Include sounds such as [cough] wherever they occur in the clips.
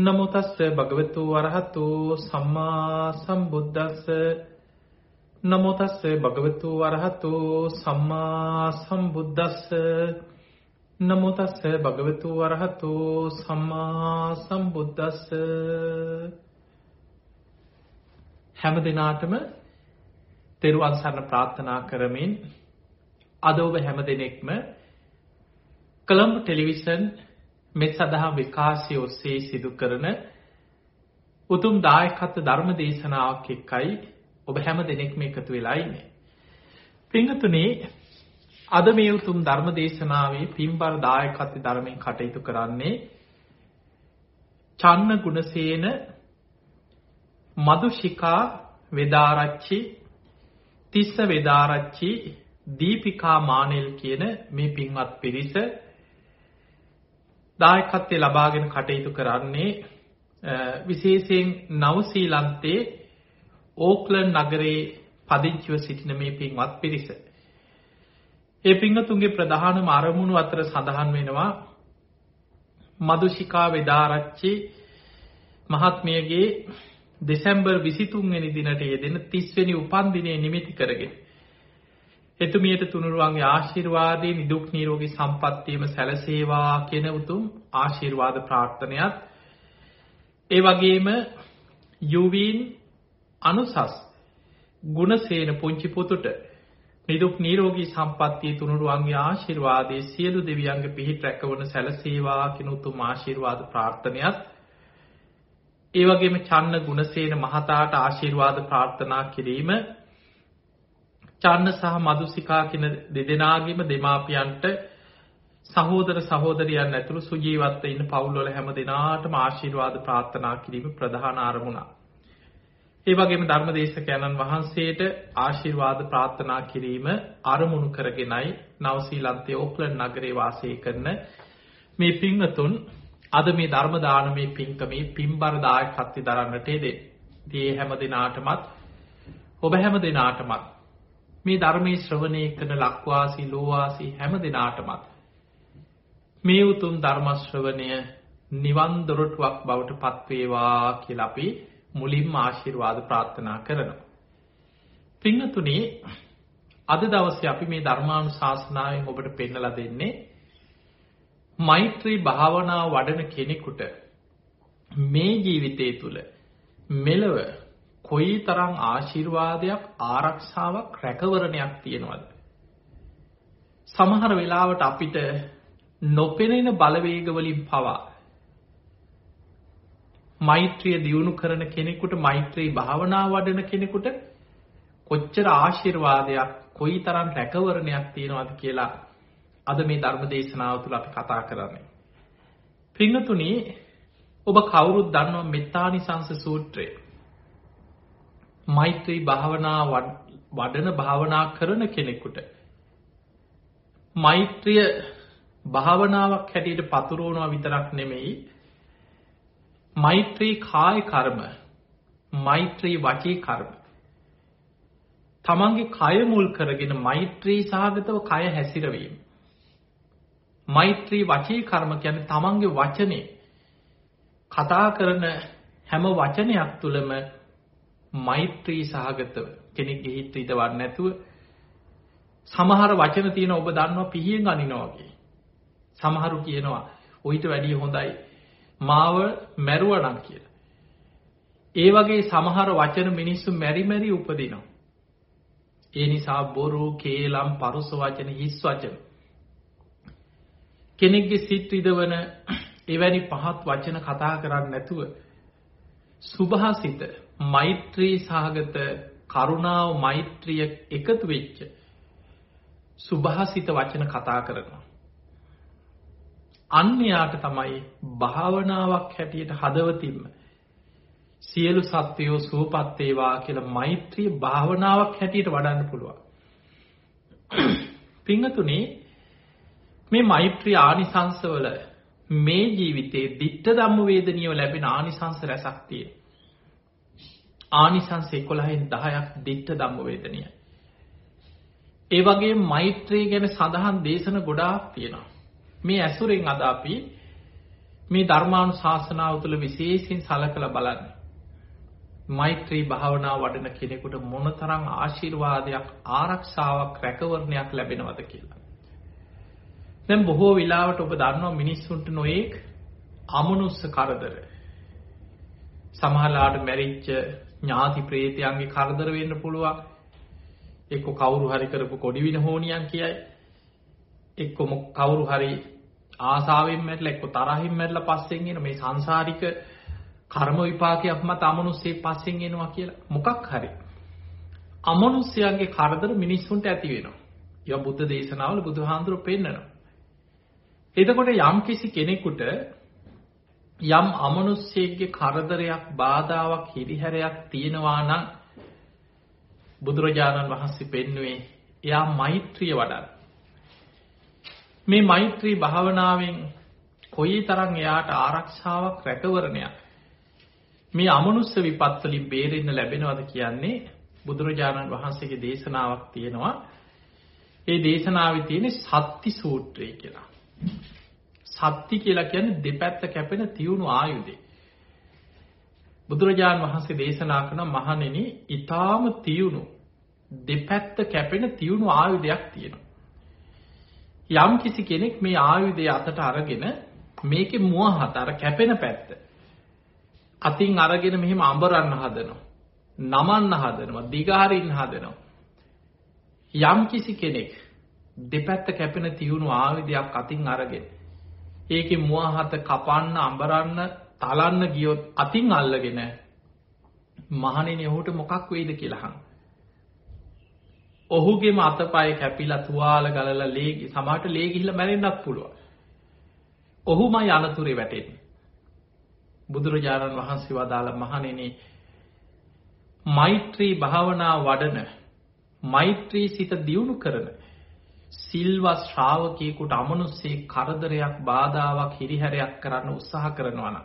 නමුතස්ස භගවතු වරහතු සම්මා සම්බුද්දස්ස. නමුතස්ස භගවතු වරහතු සම්මා සම්බුද්දස්ස. නමුතස්ස භගවතු වරහතු සම්මා සම්බුද්දස්ස. හැම දෙනාටම තෙරුවන් සරණ ප්‍රාර්ථනා කරමින් අද ඔබ හැම දෙනෙක්ම කළම්බ ටෙලිවිෂන් මෙත් සඳහා විකාශය ඔස්සේ සිදු කරන උතුම් දායකත්ව ධර්ම දේශනාවක් එක්කයි ඔබ හැම දෙනෙක්ම එකතු වෙලා ඉන්නේ. පින්තුනේ අද මේ උතුම් ධර්ම දේශනාවේ පින්බර දායකත්ව ධර්මයෙන් කටයුතු කරන්නේ චන්න ගුණසේන මදුෂිකා වෙදාරච්චි තිස්ස වෙදාරච්චි දීපිකා මානෙල් කියන මේ පින්වත් පිරිස දායකත්වය ලබාගෙන කටයුතු කරන්නේ විශේෂයෙන් නවසීලන්තේ ඕක්ලන් නගරේ පදිංචිව සිටින මේ පින්වත් පිරිස. ඒ පිංහතුන්ගේ ප්‍රධානම අරමුණු අතර සඳහන් වෙනවා මදුෂිකා වෙදාරච්චි මහත්මියගේ දෙසැම්බර් විසිතුන්වෙනි දිනට යෙදෙන තිස්වෙනි උපන්දිනය නිමිති කරගෙන. එතුමියට තුනුරුවන්ගේ ආශිර්වාදය නිදුක් නීරෝගී සම්පත්තියම සැලසේවා කියන උතුම් ආශිර්වාද ප්‍රාර්ථනයක්. ඒ වගේම යුවීන් අනුසස් ගුණසේන පුංචි පුතුට නිදුක් නීරෝගී සම්පත්තිය තුනුරුවන්ගේ ආශිර්වාදයේ සියලු දෙවියන්ගේ පිහිට රැකවන සැලසේවා කියන උතුම් ආශිර්වාද ප්‍රාර්ථනයක්. ඒ වගේම චන්න ගුණසේන මහතාට ආශිර්වාද ප්‍රාර්ථනා කිරීම චන්න සහ මදුසිකා කියන දෙදෙනාගේම දෙමාපියන්ට සහෝදර සහෝදරියන් ඇතුළු සුජීවත්ව ඉන්න පවුල්වල හැම දෙනාටම ආශිර්වාද ප්‍රාර්ථනා කිරීම ප්‍රධාන අරමුණක්. ඒ වගේම ධර්මදේශකයන්න් වහන්සේට ආශිර්වාද ප්‍රාර්ථනා කිරීම අරමුණු කරගෙනයි නවසීලන්තයේ ඕක්ලන්ඩ් නගරේ වාසය කරන මේ පින්වතුන් අද මේ ධර්ම දානමේ පින්කමේ පින්බර දායකත්වය දරන්නට යෙදෙන්නේ. ඒ හැම දිනාටමත් ඔබ හැම දිනාටමත් මේ ධර්මයේ ශ්‍රවණය කරන ලක්වාසී ලෝවාසී හැම දිනාටමත් මේ උතුම් ධර්ම ශ්‍රවණය නිවන් දොරටුවක් බවට පත්වේවා කියලා අපි මුලින්ම ආශිර්වාද ප්‍රාර්ථනා කරනවා. පින්නතුනේ අද දවසේ අපි මේ ධර්මානුශාසනාවෙන් ඔබට පෙන්නලා දෙන්නේ මෛත්‍රී භාවනාව වඩන කෙනෙකුට මේ ජීවිතය තුළ මෙලව කොයි තරම් ආශිර්වාදයක් ආරක්ෂාවක් රැකවරණයක් තියෙනවද. සමහර වෙලාවට අපිට නොපෙනෙන බලවේගවලින් පවා මෛත්‍රිය දියුණු කරන කෙනෙකුට මෛත්‍රී භාවනා වඩන කෙනෙකුට කොච්චර ආශිර්වාදයක් කොයි තරම් රැකවරණයක් තියෙනවද කියලා අද මේ ධර්ම දේශනාව තුළ අපි කතා කරන්නේ. පිංහතුනි ඔබ කවුරුත් දන්නවා මෙත්තානිසංස සූත්‍රය. මෛත්‍රී භාවනා වඩන භාවනා කරන කෙනෙකුට. මෛත්‍රිය භාවනාවක් හැටියට පතුරුවනවා විතරක් නෙමෙයි. මෛත්‍රී කාය කර්ම මෛත්‍රී වචී කර්ම. තමන්ගේ කය මුල් කරගෙන මෛත්‍රී සහගතව කය හැසිරවීම. මෛත්‍රී වචී කර්ම කියන්නේ තමන්ගේ වචනේ. කතා කරන හැම වචනයක් තුළම මෛත්‍රී සහගතව කෙනෙක්ගේ හිත ඉදවන්න නැතුව සමහර වචන තියෙන ඔබ දන්නවා පිහියෙන් අනිනවා වගේ. සමහරු කියනවා ඔయిత වැඩිය හොඳයි මාව මැරුවනම් කියලා. ඒ වගේ සමහර වචන මිනිස්සු මෙරි මෙරි උපදිනවා. ඒ නිසා බොරු, කේලම්, පරුස වචන, හිස් වචන කෙනෙක්ගේ සිත් විදවන එවැනි පහත් වචන කතා කරන්නේ නැතුව සුභාසිත මෛත්‍රී සහගත කරුණාව මෛත්‍රිය එකතු වෙච්ච සුභාසිත වචන කතා කරනවා. අන්‍යයාට තමයි භාවනාවක් හැටියට හදවතින්ම සියලු සත්වයෝ සුවපත්තේවා කියලා මෛත්‍රිය භාවනාවක් හැටියට වඩන්න පුළුවන්. [clears throat] පිංහතුනේ මේ මෛත්‍රී ආනිසංසවල මේ ජීවිතේ දිට්ට දම්ම වේදනියව ලැබෙන ආනිසංස රැසක් තියෙනවා. ආනිසංස 11න් 10ක් දිට්ඨ ධම්මවේදනය. ඒ වගේ මෛත්‍රී ගැන සඳහන් දේශන ගොඩාක් තියෙනවා. මේ ඇසුරෙන් අද අපි මේ ධර්මාණු ශාසනාව තුළ විශේෂයෙන් සලකලා බලන්න. මෛත්‍රී භාවනා වඩන කෙනෙකුට මොනතරම් ආශිර්වාදයක් ආරක්ෂාවක් රැකවරණයක් ලැබෙනවද කියලා. දැන් බොහෝ වෙලාවට ඔබ දන්නවා මිනිස්සුන්ට නොයෙක් අමනුස්ස කරදර. සමහරලාට මැරිච්ච ඥාති ප්‍රේතයන්ගේ කරදර වෙන්න පුළුවන්. එක්ක කවුරු හරි කරපු කොඩි වින හෝනියන් කියයි. එක්ක කවුරු හරි ආසාාවෙන් මැටල එක්ක තරහින් මැටල පස්සෙන් එන මේ සංසාරික කර්ම විපාකයක් මත අමනුස්සේ පස්සෙන් එනවා කියලා මොකක් හරි. අමනුස්්‍යයන්ගේ කරදර මිනිස්සුන්ට ඇති වෙනවා. ය බුද්ධ දේශනාවල බුදු හාන්දුර පෙන්න්නනවා. එතකොට යම් කිසි කෙනෙකුට යම් අමනුස්්‍යයගේ කරදරයක් බාධාවක් හිරිහැරයක් තියෙනවා නම් බුදුරජාණන් වහන්සේ පෙන්නුවේ එයා මෛත්‍රිය වඩන්න. මේ මෛත්‍රී භාවනාවෙන් කොයි තරං එයාට ආරක්ෂාවක් රැකවරණයක් මේ අමනුස්ස විපත්වලින් බේරෙන්න ලැබෙනවද කියන්නේ බුදුරජාණන් වහන්සේගේ දේශනාවක් තියෙනවා ඒ දේශනාව තියෙන සත්ති සූත්‍රය කියලා සත්ති කියලා කියන්නේ දෙපැත්ත කැපෙන තියුණු ආයුදේ බුදුරජාණන් වහන්සේ දේශනා කරන මහනෙන ඉතාම තියුණු දෙපැත්ත කැපෙන තියුණු ආයුධයක් තියෙනවා යම් කිසි කෙනෙක් මේ ආයුධය අතට අරගෙන මේක මුව හතර කැපෙන පැත්ත. අතින් අරගෙන මෙහෙම අඹරන්න හදනවා. නමන්න හදනවා දිගාරින් හදනවා. යම් කිසි කෙනෙක් දෙපැත්ත කැපෙන තියුණු ආවිධයක් අතින් අරගෙන. ඒක මුවහත කපන්න අඹරන්න තලන්න ගියොත් අතින් අල්ලගෙන මහනින ඔහුට මොකක් වෙයිද කියලහන්. ඔහුගේ අතපය කැපිලා තුවාල ගලල ලේගි සමට ලේගිහිල මැරෙන්න්නක් පුළුව. ඔහුම යනතුරේ වැටෙන්. බුදුරජාණන් වහන්සේ වදාළ මහනෙන මෛත්‍රී භාවනා වඩන මෛත්‍රී සිත දියුණු කරන සිල්වස් ශ්‍රාවකයකුට අමනුස්සේ කරදරයක් බාධාවක් හිරිහැරයක් කරන්න උත්සාහ කරනවන.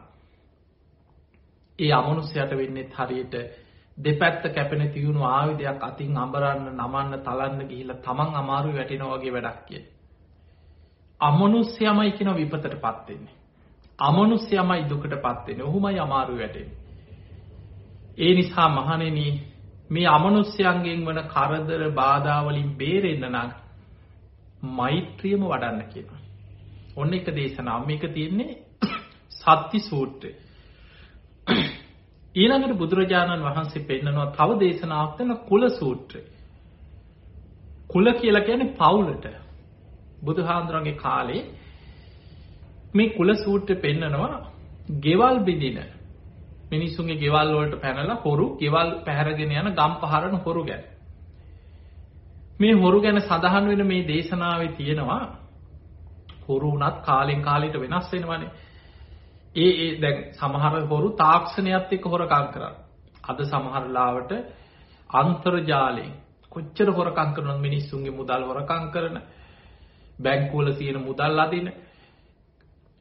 ඒ අමනුස්්‍යයට වෙන්නෙත් හරියට දෙපැත්ත කැපෙන තියුණු ආවිදයක් අතින් අඹරන්න නමන්න තලන්න ගිහිල තමන් අමාරු වැටෙනවගේ වැඩක් කිය. අමනුස්්‍යයමයි කියන විපතට පත්වෙන්නේ. අමනුස්්‍යයමයි දුකට පත්වෙන ඔහුමයි අමාරු වැටෙන. ඒ නිසා මහනෙන මේ අමනුස්්‍යයන්ගෙන් වන කරදර බාධාවලින් බේරෙන්න්න නක් මෛත්‍රියම වඩන්න කියන. ඔන්න එක දේශනාව මේක තියෙන්නේ සත්ති සූට්‍රය. ඊළඟට බුදුරජාණන් වහන්සේ පෙන්න්නනවා තව දේශනාවක්තන කුල සූත්‍රය. කුල කියලා කියන පවුලට බුදුහාන්දුරන්ගේ කාලේ මේ කුල සූට්‍ර පෙන්නනවා ගෙවල් බිදින මිනිස්සුන්ගේ ගෙවල් වලට පැනලා හොරු ගෙවල් පැහැරගෙන යන ගම් පහරන හොරු ගැන. මේ හොරු ගැන සඳහන් වෙන මේ දේශනාවේ තියෙනවා හොරු වනත් කාලෙන් කාලෙට වෙනස් වෙනවනේ. ඒ ඒ දැන් සමහර හොරු තාක්ෂණයත් එක්ක හොරකම් කරා. අද සමහරලාවට අන්තර්ජාලයෙන් කොච්චර හොරකම් කරනවද මිනිස්සුන්ගේ මුදල් හොරකම් කරන. බැංකුවල තියෙන මුදල් අදින.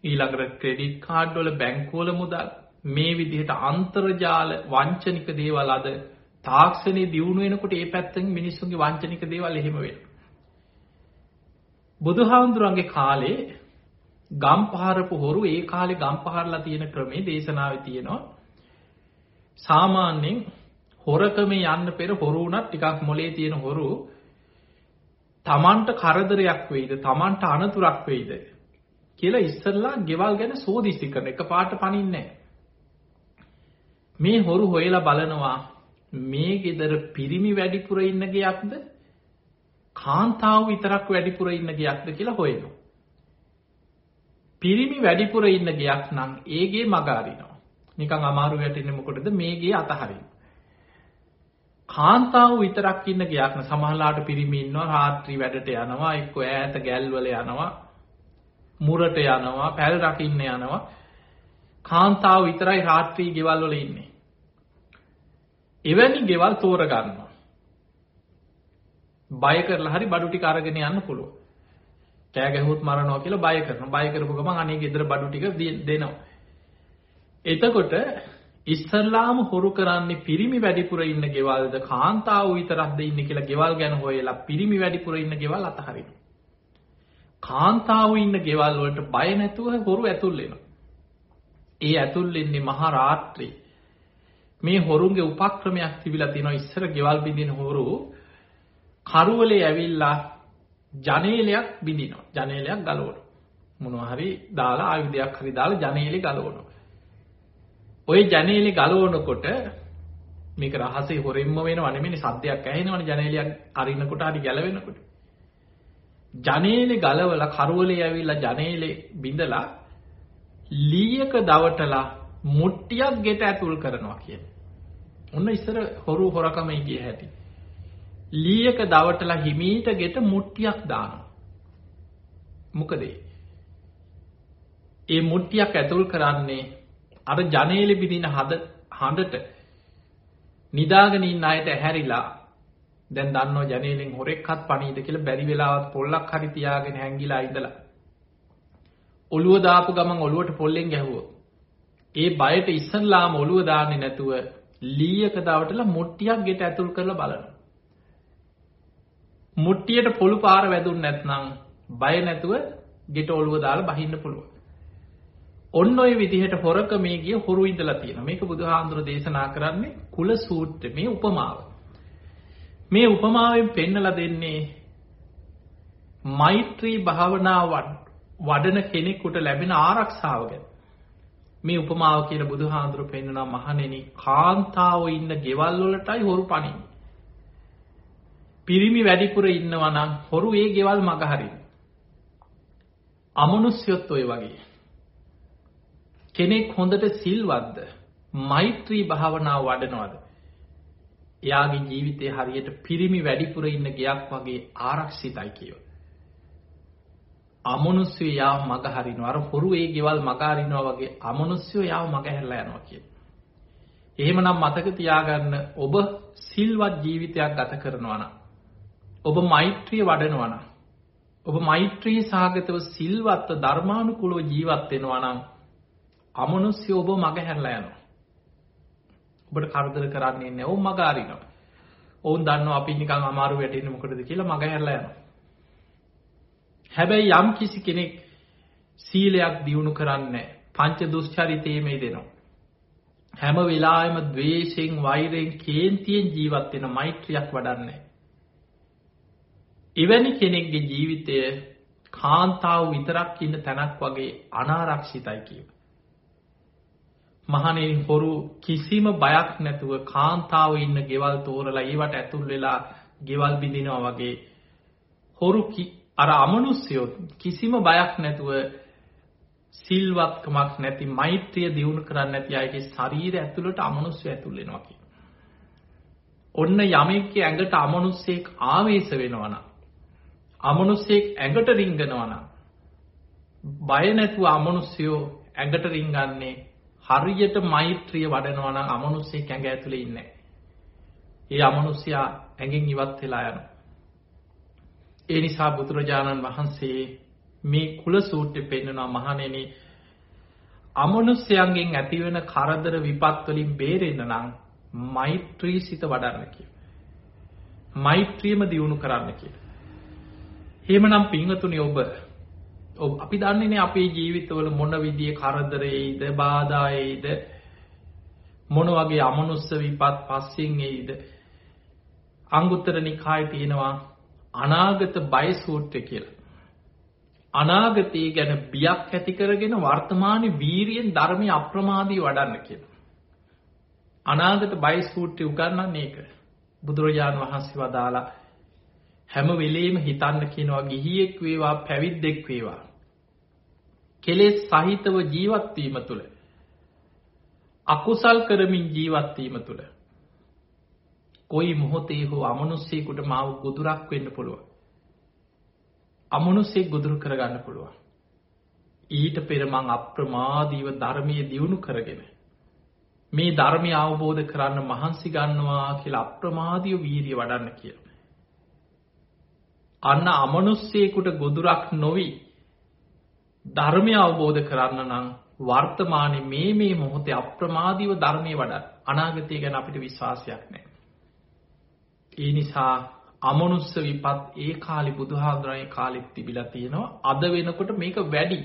ඊළඟට ක්‍රෙඩිට් කාඩ් වල බැංකුවල මුදල්. මේ විදිහට අන්තර්ජාල වංචනික දේවල් අද තාක්ෂණයේ දියුණු වෙනකොට ඒ පැත්තෙන් මිනිස්සුන්ගේ වංචනික දේවල් එහෙම වෙනවා. බුදුහාමුදුරන්ගේ කාලේ ගම් පහරපු හොරු ඒ කාලෙ ගම් පහරලා තියෙන ක්‍රමේ දේශනාව තියෙනවා. සාමාන්‍යෙන් හොරකම යන්න පෙර හොරුනත් ටිකක් මොලේ තියෙන හොරු තමන්ට කරදරයක් වෙයිද? තමන්ට අනතුරක් වෙයිද? කියලා ඉස්සරලා ගෙවල් ගැන සෝදිසි කරන එක පාට පනින්නේ මේ හොරු හොයලා බලනවා. මේ ගෙදර පිරිමි වැඩිපුර ඉන්න ගයක්ද කාන්තාව විතරක් වැඩිපුර ඉන්න ගයක්ද කියලා හොයනවා පිරිමි වැඩිපුර ඉන්න ගයක් නම් ඒගේ මගාරිනවා. නිකං අමාරු වැටෙන මොකොටද මේගේ අතහරින්. කාන්තාව විතරක් ඉන්න ගයක්න සමහලාට පිරිමින්නවා රාත්‍රී වැඩට යනවා එක්ක ඈත ගැල්වල යනවා මුරට යනවා පැල් රකින්න යනවා කාන්තාව විතරයි රාත්‍රී ගෙවල්වල ඉන්නේ. එවැනි ගෙවල් තෝරගන්නවා. බය කරලා හරි බඩුටි කාරගෙන යන්න පුළුව. කෑ ගැහුවොත් මරනවා කියලා බය කරනවා. බය කරපු ගමන් අනේ ගෙදර බඩු ටික දෙනවා. එතකොට ඉස්සල්ලාම හොරු කරන්නේ පිරිමි වැඩිපුර ඉන්න ගෙවල්ද කාන්තාව විතරක්ද ඉන්නේ කියලා ගෙවල් ගැන හොයලා පිරිමි වැඩිපුර ඉන්න ගෙවල් අතහරිනවා. කාන්තාව ඉන්න ගෙවල් වලට බය නැතුව හොරු ඇතුල් වෙනවා. ඒ ඇතුල් වෙන්නේ මහා රාත්‍රී. මේ හොරුන්ගේ උපක්‍රමයක් තිබිලා තියෙනවා ඉස්සර ගෙවල් බින්දින හොරු කරුවලේ ඇවිල්ලා ජනේලයක් බිඳිනවා. ජනේලයක් ගලවනවා. මොනවා හරි දාලා ආයුධයක් හරි දාලා ජනේලෙ ගලවනවා. ওই ජනේලෙ ගලවනකොට මේක රහසේ හොරෙන්ම වෙනව නෙමෙයි සද්දයක් ඇහෙනවනේ ජනේලයක් අරිනකොට හරි ගැලවෙනකොට. ජනේලෙ ගලවලා කරවලේ ඇවිල්ලා ජනේලෙ බිඳලා ලීයක දවටලා මුට්ටියක් ගෙට ඇතුල් කරනවා කියන්නේ. ඔන්න ඉස්සර හොරු හොරකමයි ගිය හැටි. ලීයක දවටලා හිමීට ගෙට මුට්ටියක් දානවා. මොකද ඒ මුට්ටියක් ඇතුල් කරන්නේ අර ජනේලෙ බිඳින හද හඬට නිදාගෙන ඉන්න අයට ඇහැරිලා දැන් දන්නවා ජනේලෙන් හොරෙක්වත් පණීද කියලා බැරි වෙලාවත් පොල්ලක් හරි තියාගෙන හැංගිලා ඉඳලා ඔළුව දාපු ගමන් ඔළුවට පොල්ලෙන් ගැහුවොත් ඒ බයට ඉස්සල්ලාම ඔළුව දාන්නේ නැතුව ලීයක දවටලා මුට්ටියක් ගෙට ඇතුල් කරලා බලනවා. මුට්ටියට පොළු පාර වැදුන් නැත්නම් බය නැතුව ගෙට ඔළුව දාලා බහින්න පුළුවන්. ඔන්න ඔය විදිහට හොරක මේ ගිය හොරු ඉඳලා තියෙනවා. මේක බුදුහාඳුර දේශනා කරන්නේ කුල සූත්‍රයේ මේ උපමාව. මේ උපමාවෙන් පෙන්නලා දෙන්නේ මෛත්‍රී භාවනාව වඩන කෙනෙකුට ලැබෙන ආරක්ෂාව ගැන. මේ උපමාව කියන බුදුහාඳුර පෙන්වනවා මහණෙනි කාන්තාවෝ ඉන්න ගෙවල් වලටයි හොරු පණින්නේ. පිරිමි වැඩිපුර ඉන්නවා නම් හොරු ඒ ගෙවල් මග හරින. අමනුෂ්‍යොත් ඔය වගේ. කෙනෙක් හොඳට සිල්වත්ද මෛත්‍රී භාවනාව වඩනවද. එයාගේ ජීවිතය හරියට පිරිමි වැඩිපුර ඉන්න ගයක් වගේ ආරක්ෂිතයි කියව. අමනුස්්‍යය යාව මග හරිනවා අර හොරු ඒ ගෙවල් මගාරිනවා වගේ අමනුස්්‍යයෝ යාව මග හැල්ලා යනවා කිය. එහෙමනම් මතක තියාගන්න ඔබ සිල්වත් ජීවිතයක් ගත කරනවන. ඔබ මෛත්‍රිය වඩනවන. ඔබ මෛත්‍රී සාගතව සිල්වත්ව ධර්මානුකුලෝ ජීවත්වෙනවනම් අමනුස්්‍ය ඔබ මග හැල්ලා යනවා. ඔබට කරදර කරන්නේ නැවුම් මගාරිනවා. ඔවුන් දන්න අපි නිකං අමාරු වැටෙන මොකටද කියලා මග හැල්ලා යනවා. හැබැයි යම් කිසි කෙනෙක් සීලයක් දියුණු කරන්න පංච දුෂ්චරිතයමේ දෙනවා. හැම වෙලාම දවේශයෙන් වෛරයෙන් කේන්තියෙන් ජීවත්වෙන මෛත්‍රියක් වඩන්නේ. එවැනි කෙනෙක්ගේ ජීවිතය කාන්තාව විතරක් ඉන්න තැනක් වගේ අනාරක්ෂිතයි කියව. මහනෙන් හොරු කිසිම බයක් නැතුව කාන්තාව ඉන්න ගෙවල් තෝරලා ඒවට ඇතුල් වෙලා ගෙවල් බිඳිනවා වගේ හොරු අර අමනුස්්‍යයොත් කිසිම බයක් නැතුව සිල්වත්කමක් නැති මෛත්‍රිය දියුණු කරන්න ඇති අයගේ ශරීර ඇතුළට අමනුස්්‍ය ඇතුල්ලෙනවාකි. ඔන්න යමෙක්ක ඇඟට අමනුස්සෙක් ආවේශ වෙනවන. අමනුස්සෙක් ඇඟට රිංගනවන. බය නැතුව අමනුස්්‍යයෝ ඇඟට රිංගන්නේ හරියට මෛත්‍රිය වඩනවන අමනුස්සේ ඇඟ ඇතුළ ඉන්න. ඒ අමනුස්්‍යයා ඇඟින් ඉවත් වෙලා යනවා. ඒ නිසා බුදුරජාණන් වහන්සේ මේ කුල සූට්‍ය පෙන්න්නනවා මහනෙන අමනුස්්‍යයන්ගෙන් ඇතිවෙන කරදර විපත්වලින් බේරෙන්න්න නම් මෛත්‍රී සිත වඩන්න කිය. මෛත්‍රියම දියුණු කරන්න කිය. හෙමනම් පිංහතුනි ඔබ අපි දන්නේනේ අපේ ජීවිතවල මොන විදිිය කරදරයයිද බාධායයිද මොන වගේ අමනුස්ස විපත් පස්සෙන් එයිද අංගුත්තර නිකායි තියෙනවා අනාගත බයසූට්‍ර කියල. අනාගතයේ ගැන බියක් ඇතිකරගෙන වර්තමාන වීරියෙන් ධර්මය අප්‍රමාදී වඩන්න කියල. අනාගත බයිස්කූට්ටි උගන්නන්න ඒක බුදුරජාණන් වහන්සේ වදාලා හැම වෙලේම හිතන්න කියනවා ගිහියෙක් වේවා පැවිද්දෙක් වේවා. කෙලෙස් සහිතව ජීවත්වීම තුළ. අකුසල් කරමින් ජීවත්වීම තුළ කොයි මොහොතේ හෝ අමනුස්සේකුට මාව ගොදුරක් වෙන්න පුළුව. අමනුස්සේ ගොදුරු කරගන්න පුළුවන්. ඊට පෙරමං අප්‍රමාදීව ධර්මය දියුණු කරගෙන. මේ ධර්මය අවබෝධ කරන්න මහන්සි ගන්නවා කියලා අප්‍රමාදිය වීරිය වඩන්න කියල. අන්න අමනුස්සේකුට ගොදුරක් නොවී ධර්මය අවබෝධ කරන්න නම් වර්තමානය මේ මේ මොහොතේ අප්‍රමාදීව ධර්මය වඩ අනාගතය ගැන අපිට විශ්වාසයක් නෑ. ඒ නිසා අමනුස්ස විපත් ඒ කාලි බුදුහාදුරයි කාලෙත් තිබිලා තියෙනවා අද වෙනකොට මේක වැඩි.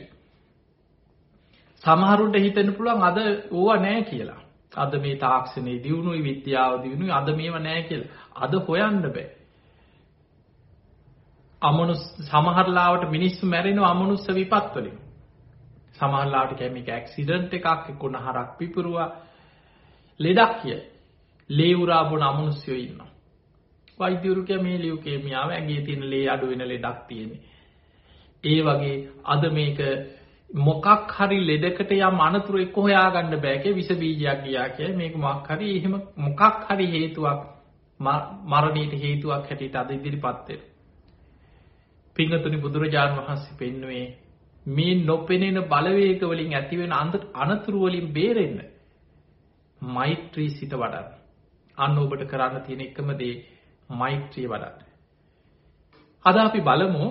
සමහරුන්ට හිතෙන්න පුළුවන් අද ඕවා නැහැ කියලා. අද මේ තාක්ෂණයේ දියුණුවයි විද්‍යාව දියුණුවයි අද මේව නැහැ කියලා. අද හොයන්න බෑ. අමනුස් සමහරලාවට මිනිස්සු මැරෙනවා අමනුස්ස විපත් වලින්. සමහරලාවට කැමික ඇක්සිඩන්ට් එකක් එක්කුණහරක් පිපුරුවා ලෙඩක් කිය. ලේ උරා බොන අමනුෂ්‍යයෝ ඉන්නවා. වෛද්‍යවරු කිය මේ ලියුකේමියාව ඇඟේ තියෙන ලේ අඩු වෙන ලෙඩක් තියෙන්නේ. ඒ වගේ අද මේක මොකක් හරි ලෙඩකට යම් අනතුරු එක්ක හොයාගන්න බෑකේ විස බීජයක් ගියා කිය මේක මොකක් හරි එහෙම මොකක් හරි හේතුවක් මරණයට හේතුවක් හැටියට අද ඉදිරිපත් වෙනවා. පිංගතුනි බුදුරජාණන් වහන්සේ පෙන්වුවේ මේ නොපෙනෙන බලවේග වලින් ඇතිවෙන අනතුරු වලින් බේරෙන්න මෛත්‍රී සිත වඩන්න. අන්න ඔබට කරන්න තියෙන එකම දේ මෛත්‍රී වඩන්න. අද අපි බලමු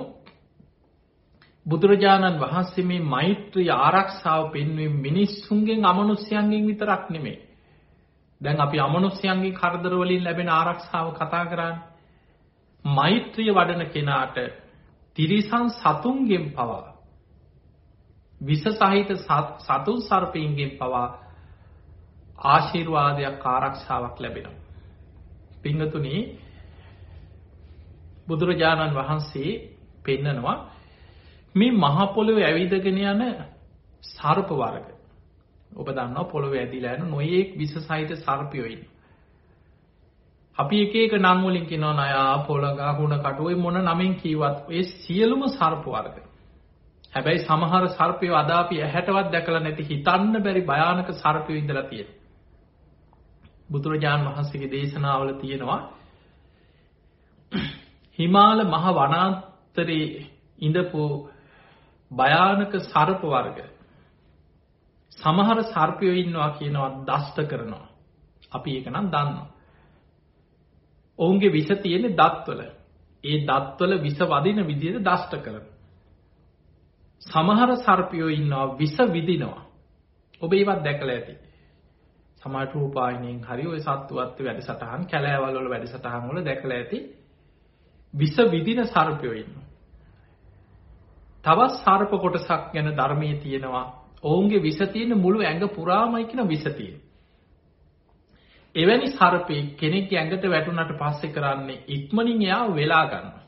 බුදුරජාණන් වහන්සේ මේ මෛත්‍රී ආරක්ෂාව පෙන්වීම මිනිස්සුන්ගෙන් අමනුෂ්‍යයන්ගෙන් විතරක් නෙමෙයි. දැන් අපි අමනුෂ්‍යයන්ගේ කරදර වලින් ලැබෙන ආරක්ෂාව කතා කරන්නේ. මෛත්‍රිය වඩන කෙනාට තිරිසන් සතුන්ගෙන් පවා විස සහිත සතුන් සර්පයින්ගෙන් පවා ආශිර්වාදයක් ආරක්ෂාවක් ලැබෙනවා. පිංගතුනි බුදුරජාණන් වහන්සේ පෙන්නනවා මේ මහ පොළොවේ ඇවිදගෙන යන සර්ප වර්ග. ඔබ දන්නවා පොළොවේ ඇදිලා යන නොයේක් විස සහිත සර්පයෝ ඉන්නවා. අපි එක එක නම් වලින් කියනවා නයා පොළගා කුණ කටුවේ මොන නමින් කීවත් ඒ සියලුම සර්ප වර්ග. හැබැයි සමහර සර්පයෝ අද අපි ඇහැටවත් දැකලා නැති හිතන්න බැරි භයානක සර්පයෝ ඉඳලා තියෙනවා. බුදුරජාණන් වහන්සේගේ දේශනාවල තියෙනවා හිමාල මහ වනාන්තරයේ ඉඳපු භයානක සර්ප වර්ග සමහර සර්පයෝ ඉන්නවා කියනවා දෂ්ට කරනවා. අපි ඒක නම් දන්නවා. ඔවුන්ගේ විස තියෙන්නේ දත්වල. ඒ දත්වල විස වදින විදිහට දෂ්ට කරනවා. සමහර සර්පයෝ ඉන්නවා විස විදිනවා. ඔබ ඒවත් දැකලා ඇති. සමහර රූපායනයෙන් හරි ওই සත්තුවත් වැඩසටහන් කැලෑවල් වල වැඩසටහන් වල දැකලා ඇති. විස විදින සර්පයෝ ඉන්නවා. තවත් සර්ප කොටසක් ගැන ධර්මයේ තියෙනවා. ඔවුන්ගේ විස තියෙන මුළු ඇඟ පුරාමයි කියන විස තියෙන. එවැනි සර්පේ කෙනෙක් ඇඟට වැටුණට පස්සේ කරන්නේ ඉක්මනින් එයා වෙලා ගන්නවා.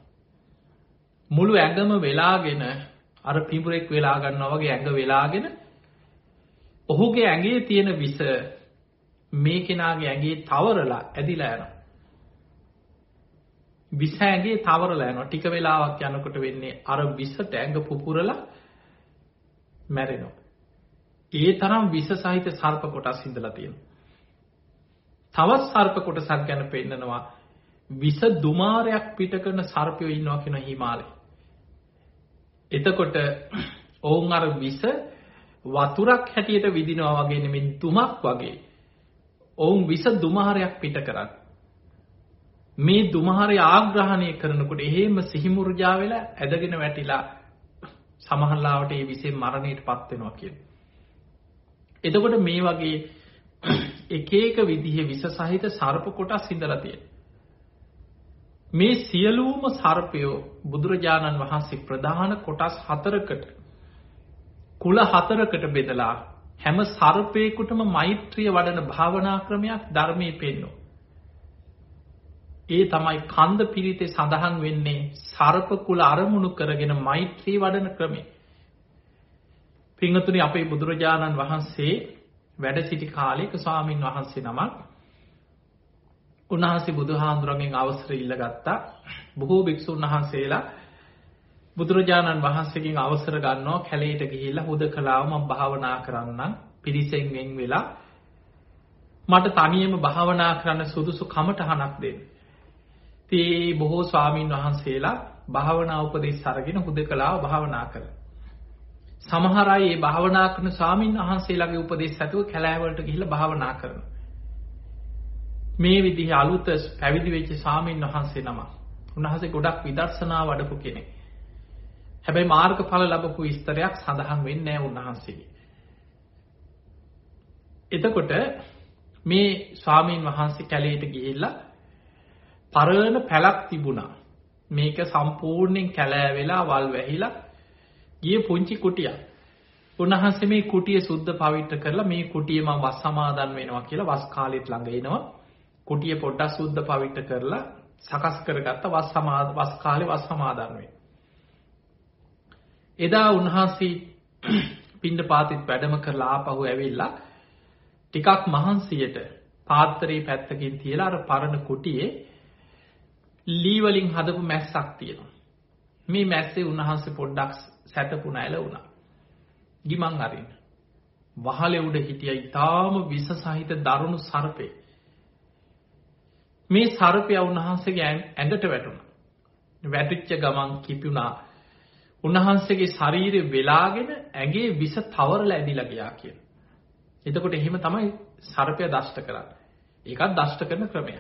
මුළු ඇඟම වෙලාගෙන අර පිඹුරෙක් වෙලා ගන්නවා වගේ ඇඟ වෙලාගෙන ඔහුගේ ඇඟේ තියෙන විස මේ කෙනාගේ ඇගේ තවරලා ඇදිලා යනවා. විස ඇගේ තවරලා යනවා. ටික වෙලාවක් යනකොට වෙන්නේ අර විසට ඇඟ පුපුරලා මැරෙනවා. ඒ තරම් විස සහිත සර්ප කොටස් ඉඳලා තියෙනවා. තවත් සර්ප කොටසක් ගැන පෙන්නනවා විස දුමාරයක් පිට කරන සර්පයෝ ඉන්නවා කියන හිමාලේ. එතකොට ඔවුන් අර විස වතුරක් හැටියට විදිනවා වගේ නෙමෙයි තුමක් වගේ ඔවුන් විස දුමහරයක් පිට කරන්න. මේ දුමහරය ආග්‍රහණය කරනකොට එහෙම සිහිමුරජා වෙලා ඇදගෙන වැටිලා සමහරලාවට ඒ විසේ මරණයට පත්වෙනවා කිය. එතකොට මේ වගේ [clears throat] එක එක විදිහ විස සහිත සර්ප කොටස් හිඳලා තියෙන. මේ සියලූම සර්පයෝ බුදුරජාණන් වහන්සේ ප්‍රධාන කොටස් හතරකට කුල හතරකට බෙදලා හැම සර්පයකුටම මෛත්‍රිය වඩන භාවනා ක්‍රමයක් ධර්මයේ පෙන්වෝ. ඒ තමයි කන්ද පිරිතේ සඳහන් වෙන්නේ සර්පකුල අරමුණු කරගෙන මෛත්‍රී වඩන ක්‍රමේ. පිංහතුනි අපේ බුදුරජාණන් වහන්සේ වැඩ සිටි කාලයක ස්වාමීන් වහන්සේ නමක් උන්වහන්සේ බුදුහාන්දුරගෙන් අවසර ඉල්ල ගත්තා බොහෝ භික්‍ෂූන් වහන්සේලා බුදුරජාණන් වහන්සේකින් අවසර ගන්නවා කැලේට ගිහිල්ලා හුද කලාවම භාවනා කරන්න පිරිසෙන් වෙන් වෙලා මට තනියම භාවනා කරන්න සුදුසු කමටහනක් දෙන්න. තේ බොහෝ ස්වාමීන් වහන්සේලා භාවනා උපදෙස් අරගෙන හුද කලාව භාවනා කර. සමහරයි ඒ භාවනා කරන ස්වාමීන් වහන්සේලාගේ උපදෙස් ඇතුව කැලෑවලට ගිහිල්ල භාවනා කරන. මේ විදිහ අලුත පැවිදි වෙච්ච සාමීන් වහන්සේ නම උන්හසේ ගොඩක් විදර්ශනා වඩපු කෙනෙක්. හැබැයි මාර්ග ඵල ලබපු විස්තරයක් සඳහන් වෙන්නේ උන්වහන්සේගේ. එතකොට මේ ස්වාමීන් වහන්සේ කැලේට ගිහිල්ලා පරණ පැලක් තිබුණා. මේක සම්පූර්ණයෙන් කැලෑ වෙලා වල් වැහිලා ගිය පුංචි කුටියක්. උන්වහන්සේ මේ කුටිය සුද්ධ පවිත්‍ර කරලා මේ කුටිය මම වස් සමාදන් වෙනවා කියලා වස් කාලෙත් ළඟ එනවා. කුටිය පොඩ්ඩක් සුද්ධ පවිත්‍ර කරලා සකස් කරගත්ත වස් සමාද වස් කාලේ වස් සමාදන් වෙනවා. එදා උන්වහන්සේ [clears throat] පින්ඩ පාතිත් වැඩම කරලා ආපහු ඇවිල්ලා ටිකක් මහන්සියට පාත්තරේ පැත්තකින් තියලා අර පරණ කුටියේ ලී වලින් හදපු මැස්සක් තියෙනවා. මේ මැස්සේ උන්වහන්සේ පොඩ්ඩක් සැතපුණ ඇල වුණා. ගිමන් අරින්න. වහලෙ උඩ හිටිය ඉතාම විස සහිත දරුණු සර්පේ. මේ සර්පය උන්වහන්සේගේ ඇඟට වැටුණ. වැටිච්ච ගමන් කිපුණා. උන්වහන්සේගේ ශරීරය වෙලාගෙන ඇගේ විස තවරල ඇදිලා ගියා කියන. එතකොට එහෙම තමයි සර්පය දෂ්ට කරන්න. ඒකත් දෂ්ට කරන ක්‍රමය.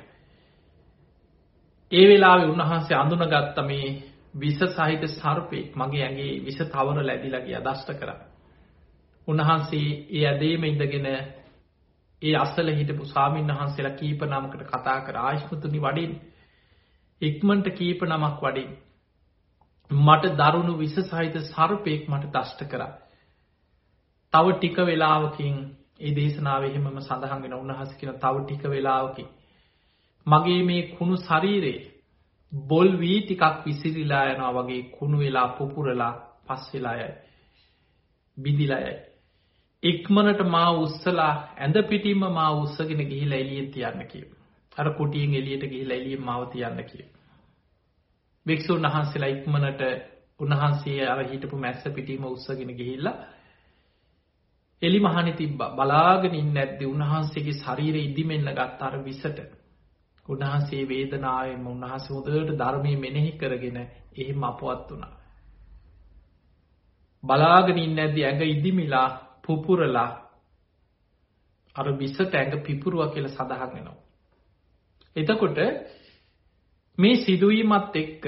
ඒ වෙලාවේ උන්වහන්සේ අඳුනගත්ත මේ විස සහිත සර්පෙක් මගේ ඇගේ විස තවර ලැදිලා ගියා දෂ්ට කරා. උන්වහන්සේ ඒ ඇදේම ඉඳගෙන ඒ අසල හිටපු ස්වාමීන් වහන්සේලා කීප නමකට කතා කර ආශ්මතුනි වඩින් ඉක්මන්ට කීප නමක් වඩින් මට දරුණු විස සහිත සර්පයෙක් මට දෂ්ට කරා. තව ටික වෙලාවකින් ඒ දේශනාව එහෙමම සඳහන් වෙන උන්වහන්සේ කියන තව ටික වෙලාවකින් මගේ මේ කුණු ශරීරේ බොල් වී ටිකක් විසිරිලා යනවා වගේ කුණු වෙලා පුපුරලා පස් වෙලා යයි. බිඳිලා යයි. ඉක්මනට මා උස්සලා ඇඳ පිටින්ම මා උස්සගෙන ගිහිලා එළියෙන් තියන්න කිව්වා. අර කුටියෙන් එළියට ගිහිලා එළියෙන් මාව තියන්න කිව්වා. භික්ෂුන් වහන්සේලා ඉක්මනට උන්වහන්සේ අර හිටපු මැස්ස පිටින්ම උස්සගෙන ගිහිල්ලා එලි මහණි තිබ්බා. බලාගෙන ඉන්නේ නැද්දි උන්වහන්සේගේ ශරීරය ඉදිමෙන්න ගත්ත අර විසට. උන්වහන්සේ වේදනාවෙන් උන්වහන්සේ හොඳට ධර්මයේ මෙනෙහි කරගෙන එහෙම අපවත් වුණා. බලාගෙන ඉන්නේ නැද්දි ඇඟ ඉදිමිලා පුපුරලා අර විසට ඇඟ පිපුරුවා කියලා සඳහන් වෙනවා. එතකොට මේ සිදුවීමත් එක්ක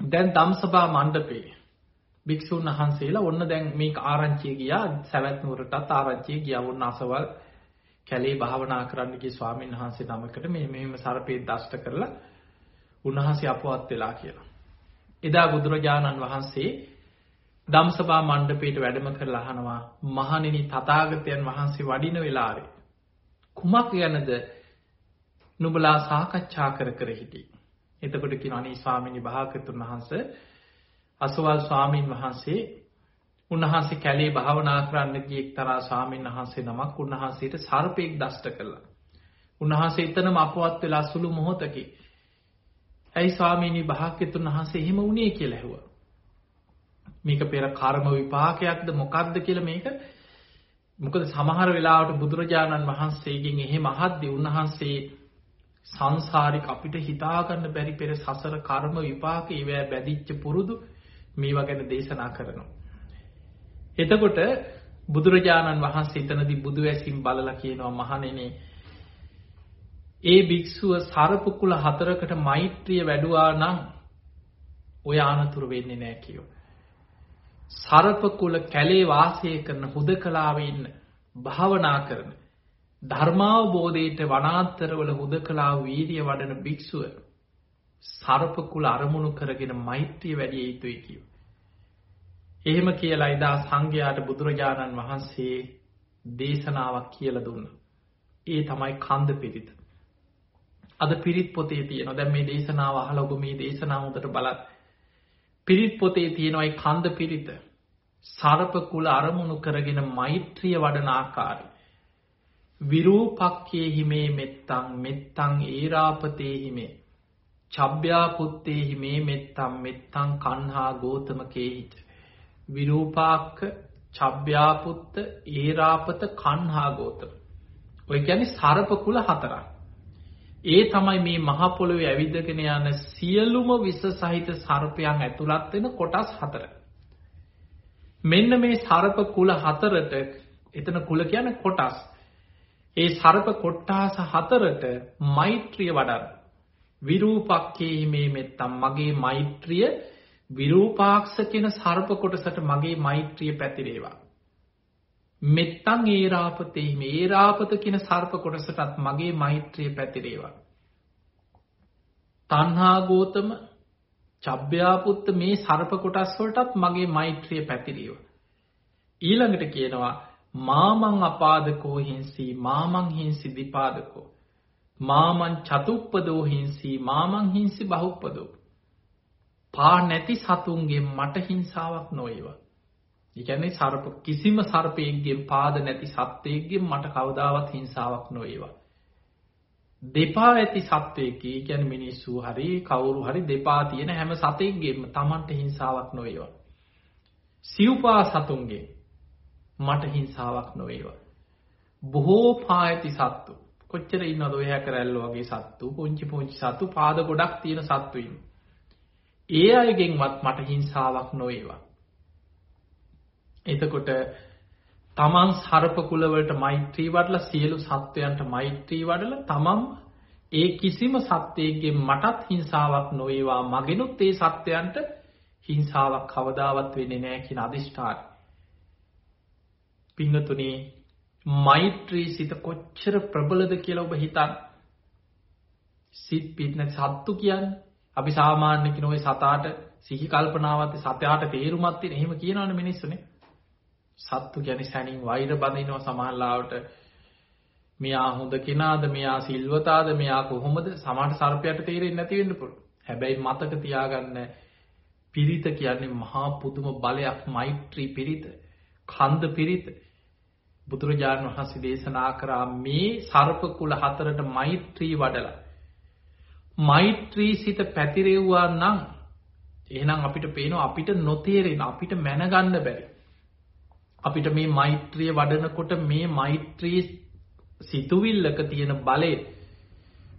දැන් ධම්සභා මණ්ඩපේ භික්ෂුන් වහන්සේලා ඔන්න දැන් මේක ආරංචිය ගියා සවැත් නුවරටත් ආරංචිය ගියා වුණ අසවල් කැලේ භාවනා කරන්න ගිය ස්වාමීන් වහන්සේ නමකට මේ මෙහෙම සර්පේ දෂ්ට කරලා උන්වහන්සේ අපවත් වෙලා කියලා. එදා බුදුරජාණන් වහන්සේ ධම්සභා මණ්ඩපයට වැඩම කරලා අහනවා මහණෙනි තථාගතයන් වහන්සේ වඩින වෙලාවේ කුමක් ගැනද නුඹලා සාකච්ඡා කර කර හිටි. එතකොට කියන අනේ ස්වාමීනි භාගතුන් වහන්සේ අසවල් ස්වාමින් වහන්සේ උන්වහන්සේ කැලේ භාවනා කරන්න ගිය එක්තරා ස්වාමීන් වහන්සේ නමක් උන්වහන්සේට සර්පෙක් දෂ්ට කළා. උන්වහන්සේ එතනම අපවත් වෙලා සුළු මොහොතකි. ඇයි ස්වාමීනි භාග්‍යතුන් වහන්සේ එහෙම වුණේ කියලා ඇහුවා. මේක පෙර කර්ම විපාකයක්ද මොකක්ද කියලා මේක මොකද සමහර වෙලාවට බුදුරජාණන් වහන්සේගෙන් එහෙම අහද්දී උන්වහන්සේ සංසාරික අපිට හිතාගන්න බැරි පෙර සසර කර්ම විපාක ඒවැ බැදිච්ච පුරුදු මේවා ගැන දේශනා කරනවා. එතකොට බුදුරජාණන් වහන්සේ එතනදී බුදු ඇසින් බලලා කියනවා මහණෙනි ඒ භික්ෂුව සරපු කුල හතරකට මෛත්‍රිය වැඩුවා නම් ඔය ආනතුරු වෙන්නේ නැහැ කියෝ. සරප කුල කැලේ වාසය කරන හුදකලාවේ ඉන්න භාවනා කරන ධර්මාවබෝධයට වනාන්තරවල හුදකලා වීරිය වඩන භික්ෂුව සරප කුල අරමුණු කරගෙන මෛත්‍රිය වැඩිය යුතුයි කියෝ. එහෙම කියලා එදා සංඝයාට බුදුරජාණන් වහන්සේ දේශනාවක් කියලා දුන්න. ඒ තමයි කන්ද පිරිත. අද පිරිත් පොතේ තියෙනවා. දැන් මේ දේශනාව අහලා ඔබ මේ දේශනාව උදට බලත් පිරිත් පොතේ තියෙනවා ඒ කන්ද පිරිත. සරප කුල අරමුණු කරගෙන මෛත්‍රිය වඩන ආකාරය. විරූපක්කේ හිමේ මෙත්තං මෙත්තං ඒරාපතේ හිමේ චබ්‍යාපුත්තේ හිමේ මෙත්තම් මෙත්තං කන්හා ගෝතමකේහිට විරූපාක්ක චබ්‍යාපුත්ත ඒරාපත කන්හා ගෝතම. ඔය ගැනි සරප කුල හතරක්. ඒ තමයි මේ මහපොළොව ඇවිදගෙන යන සියලුම විස සහිත සර්පයන් ඇතුළත් වෙන කොටස් හතර. මෙන්න මේ සරප කුල හතරට එතන කුල කියන කොටස්. ඒ සරප කොට්ටාස හතරට මෛත්‍රිය වඩන්. විරූපක්කේ මේ මෙත්තම් මගේ මෛත්‍රිය විරූපාක්ෂ කියන සර්ප කොටසට මගේ මෛත්‍රිය පැතිරේවා. මෙත්තං ඒරාපතේ මේ ඒරාපත කියන සර්ප කොටසටත් මගේ මෛත්‍රිය පැතිරේවා. තන්හාගෝතම චබ්‍යාපුත්ත මේ සර්ප කොටස් වලටත් මගේ මෛත්‍රිය පැතිරීව. ඊළඟට කියනවා මාමං අපාදකෝ හිංසී මාමං හිංසි දිපාදකෝ. මාමං චතුප්පදෝ හිංසී මාමං හිංසි බහුප්පදෝ. පා නැති සතුන්ගේ මට හිංසාවක් නොඒවා. ඉගැන්නේ සර්ප කිසිම සර්පයන්ගේ පාද නැති සත්වයගේ මට කවදාවත් හිංසාවක් නොඒවා. දෙපා ඇති සත්වයකි ගැන මිනිස්සු හරි කවුරු හරි දෙපා තියෙන හැම සතයක්ගේම තමන්ට හිංසාවක් නොඒවා. සිව්පා සතුන්ගේ මට හිංසාවක් නොවේවා. බොහෝ පාඇති සත්තු කොච්චර ඉන්න දොය හැකරැල්ල වගේ සත්තු පුංචි පුංචි සතු පාද ගොඩක් තියෙන සත්තුවීම. ඒ අයගෙන්වත් මට හිංසාවක් නොවේවා. එතකොට තමන් සරපකුලවලට මෛත්‍රී වඩල සියලු සත්වයන්ට මෛත්‍රී වඩල තමම් ඒ කිසිම සත්‍යයගේ මටත් හිංසාවක් නොවේවා මගෙනුත් ඒ සත්‍යයන්ට හිංසාවක් කවදාවත් වෙන්නේ නෑකින අධිෂ්ඨාන. පිංහතුනේ මෛත්‍රී සිත කොච්චර ප්‍රබලද කියලා ඔබ හිතන් සිත් පිටන සත්තු කියන්න අපි සාමාන්‍යකි නොවේ සතාට සිහි කල්පනාවත් සතයාට තේරුමත්තින එහෙම කියනවන මිනිස්සුනේ. සත්තු ගැන සැනින් වෛර බඳනවා සමහල්ලාවට මෙයා හොඳ කෙනාද? මෙයා සිල්වතාද? මෙයා කොහොමද? සමාට සර්පයට තේරෙන් නැතිවෙන්න පුළ හැබැයි මතක තියාගන්න පිරිත කියන්නේ මහා පුදුම බලයක්. මෛත්‍රී පිරිත කන්ද පිරිත. බුදුරජාණන් වහන්සේ දේශනා කරා මේ සර්පකුල හතරට මෛත්‍රී වඩල. මෛත්‍රී සිත පැතිරෙව්වා නම් එහෙනම් අපිට පේනවා අපිට නොතේරෙන අපිට මැනගන්න බැරි. අපිට මේ මෛත්‍රිය වඩනකොට මේ මෛත්‍රී සිතුවිල්ලක තියෙන බලය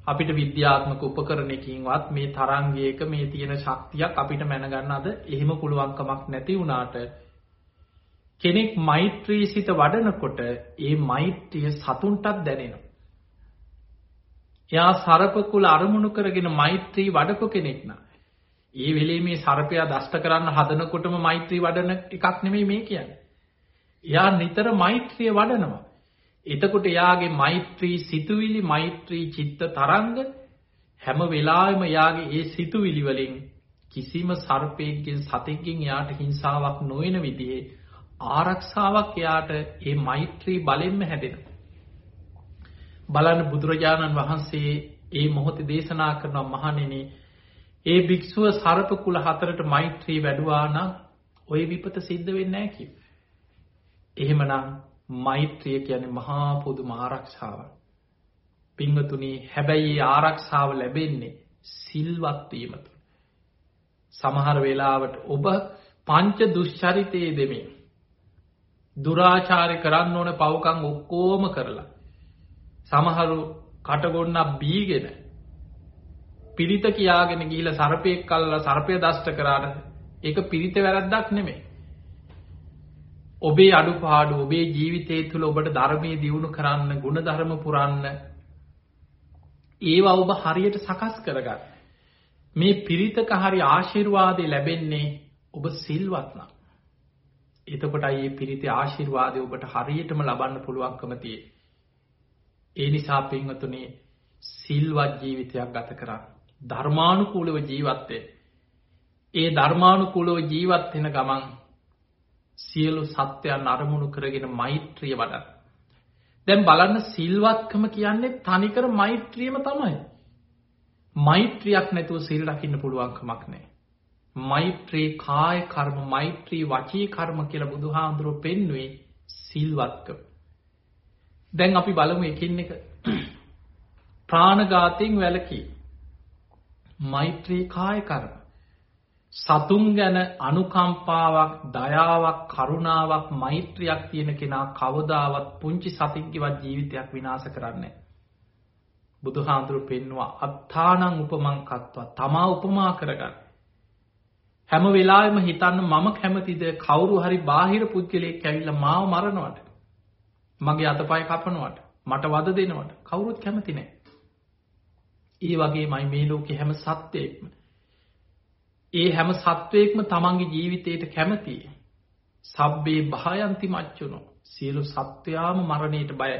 අපිට විද්‍යාත්මක උපකරණයකින්වත් මේ තරංගයක මේ තියෙන ශක්තියක් අපිට මැනගන්න අද එහෙම පුළුවන්කමක් නැති වුණාට කෙනෙක් මෛත්‍රී සිත වඩනකොට ඒ මෛත්‍රිය සතුන්ටත් දැනෙනවා. එයා සරපකුල අරමුණු කරගෙන මෛත්‍රී වඩපු කෙනෙක්න. ඒ වෙලේ මේ සරපයා දෂ්ට කරන්න හදනකොටම මෛත්‍රී වඩන එකක් නෙමේ මේ කියන්න. එයා නිතර මෛත්‍රිය වඩනවා. එතකොට එයාගේ මෛත්‍රී සිතුවිලි මෛත්‍රී චිත්ත තරංග හැම වෙලාම යාගේ ඒ සිතුවිලි වලින් කිසිම සර්පයක්ගෙන් සතෙක්ගෙන් යාට හිංසාවක් නොවෙන විදිහේ ආරක්ෂාවක් එයාට ඒ මෛත්‍රී බලෙන්ම හැදෙන. බලන්න බුදුරජාණන් වහන්සේ ඒ මොහොත දේශනා කරන මහනෙන ඒ භික්‍ෂුව සරපකුල හතරට මෛත්‍රී වැඩුවානම් ඔය විපත සිද්ධ වෙන්න ඇකි. එහෙමනම් මෛත්‍රිය කියන මහා පුදු ආරක්ෂාව. පිංවතුනී හැබැයි ආරක්ෂාව ලැබෙන්නේ සිල්වත්වීමතු. සමහර වෙලාවට ඔබ පංච දුෂ්චරිතයේ දෙමින් දුරාචාරය කරන්න ඕන පවකං ඔක්කෝම කරලා. සමහරු කටගොන්නක් බීගෙන පිරිත කියාගෙන ගීල සරපයෙක් කල්ල සර්පය දෂ්ට කරාට ඒක පිරිත වැරද්දක් නෙමේ. ඔබේ අඩු පාඩු ඔබේ ජීවිතය තුළ ඔබට ධර්මය දියුණු කරන්න ගුණ ධර්ම පුරන්න ඒවා ඔබ හරියට සකස් කරගන්න. මේ පිරිතක හරි ආශිර්වාදය ලැබෙන්නේ ඔබ සිල්වත්නම්. එතකොට ඒ පිරිති ආශිර්වාදය ඔබට හරියටම ලබන්න පුළුවන්කමතිය. ඒ නිසා පින්වතුනේ සිල්වත් ජීවිතයක් ගත කරන්න. ධර්මානුකූලව ජීවත්තේ. ඒ ධර්මානුකූලව ජීවත්වෙන ගමන් සියලු සත්‍යයන් අරමුණු කරගෙන මෛත්‍රිය වඩ. දැම් බලන්න සිල්වත්කම කියන්නේ තනිකර මෛත්‍රියම තමයි. මෛත්‍රියක් නැතුව සිල් රකින්න පුළුවන්කමක් නෑ. මෛත්‍රී කාය කර්ම මෛත්‍රී වචී කර්ම කියල බුදු හාමුදුරුව පෙන්වේ සිල්වත්ක. දැන් අපි බලමු එකින් එක ප්‍රාණගාතයෙන් වැලකි මෛත්‍රී කාය කර්ම. සතුන් ගැන අනුකම්පාවක් දයාවක් කරුණාවක් මෛත්‍රියක් තියෙන කෙනා කවදාවත් පුංචි සතික්ගවත් ජීවිතයක් විනාස කරන්නේ. බුදු හාන්දුරු පෙන්වා අත්තානං උපමංකත්වා තමා උපමා කරගන්න. හැම වෙලාම හිතන්න මම කැමතිද කවුරු හරි බාහිර පුද්ගලයෙක් ඇවිල්ල මාව මරණවට මගේ අතපය කපනවට මට වද දෙනවට කවුරුත් කැමති නෑ ඒ වගේ මයි මේ ලෝක හැම සත්වයෙක්ම. ඒ හැම සත්වයෙක්ම තමන්ගේ ජීවිතයට කැමතියි සබ්බේ භායන්ති මච්චුණු සියලු සත්වයාම මරණයට බයයි.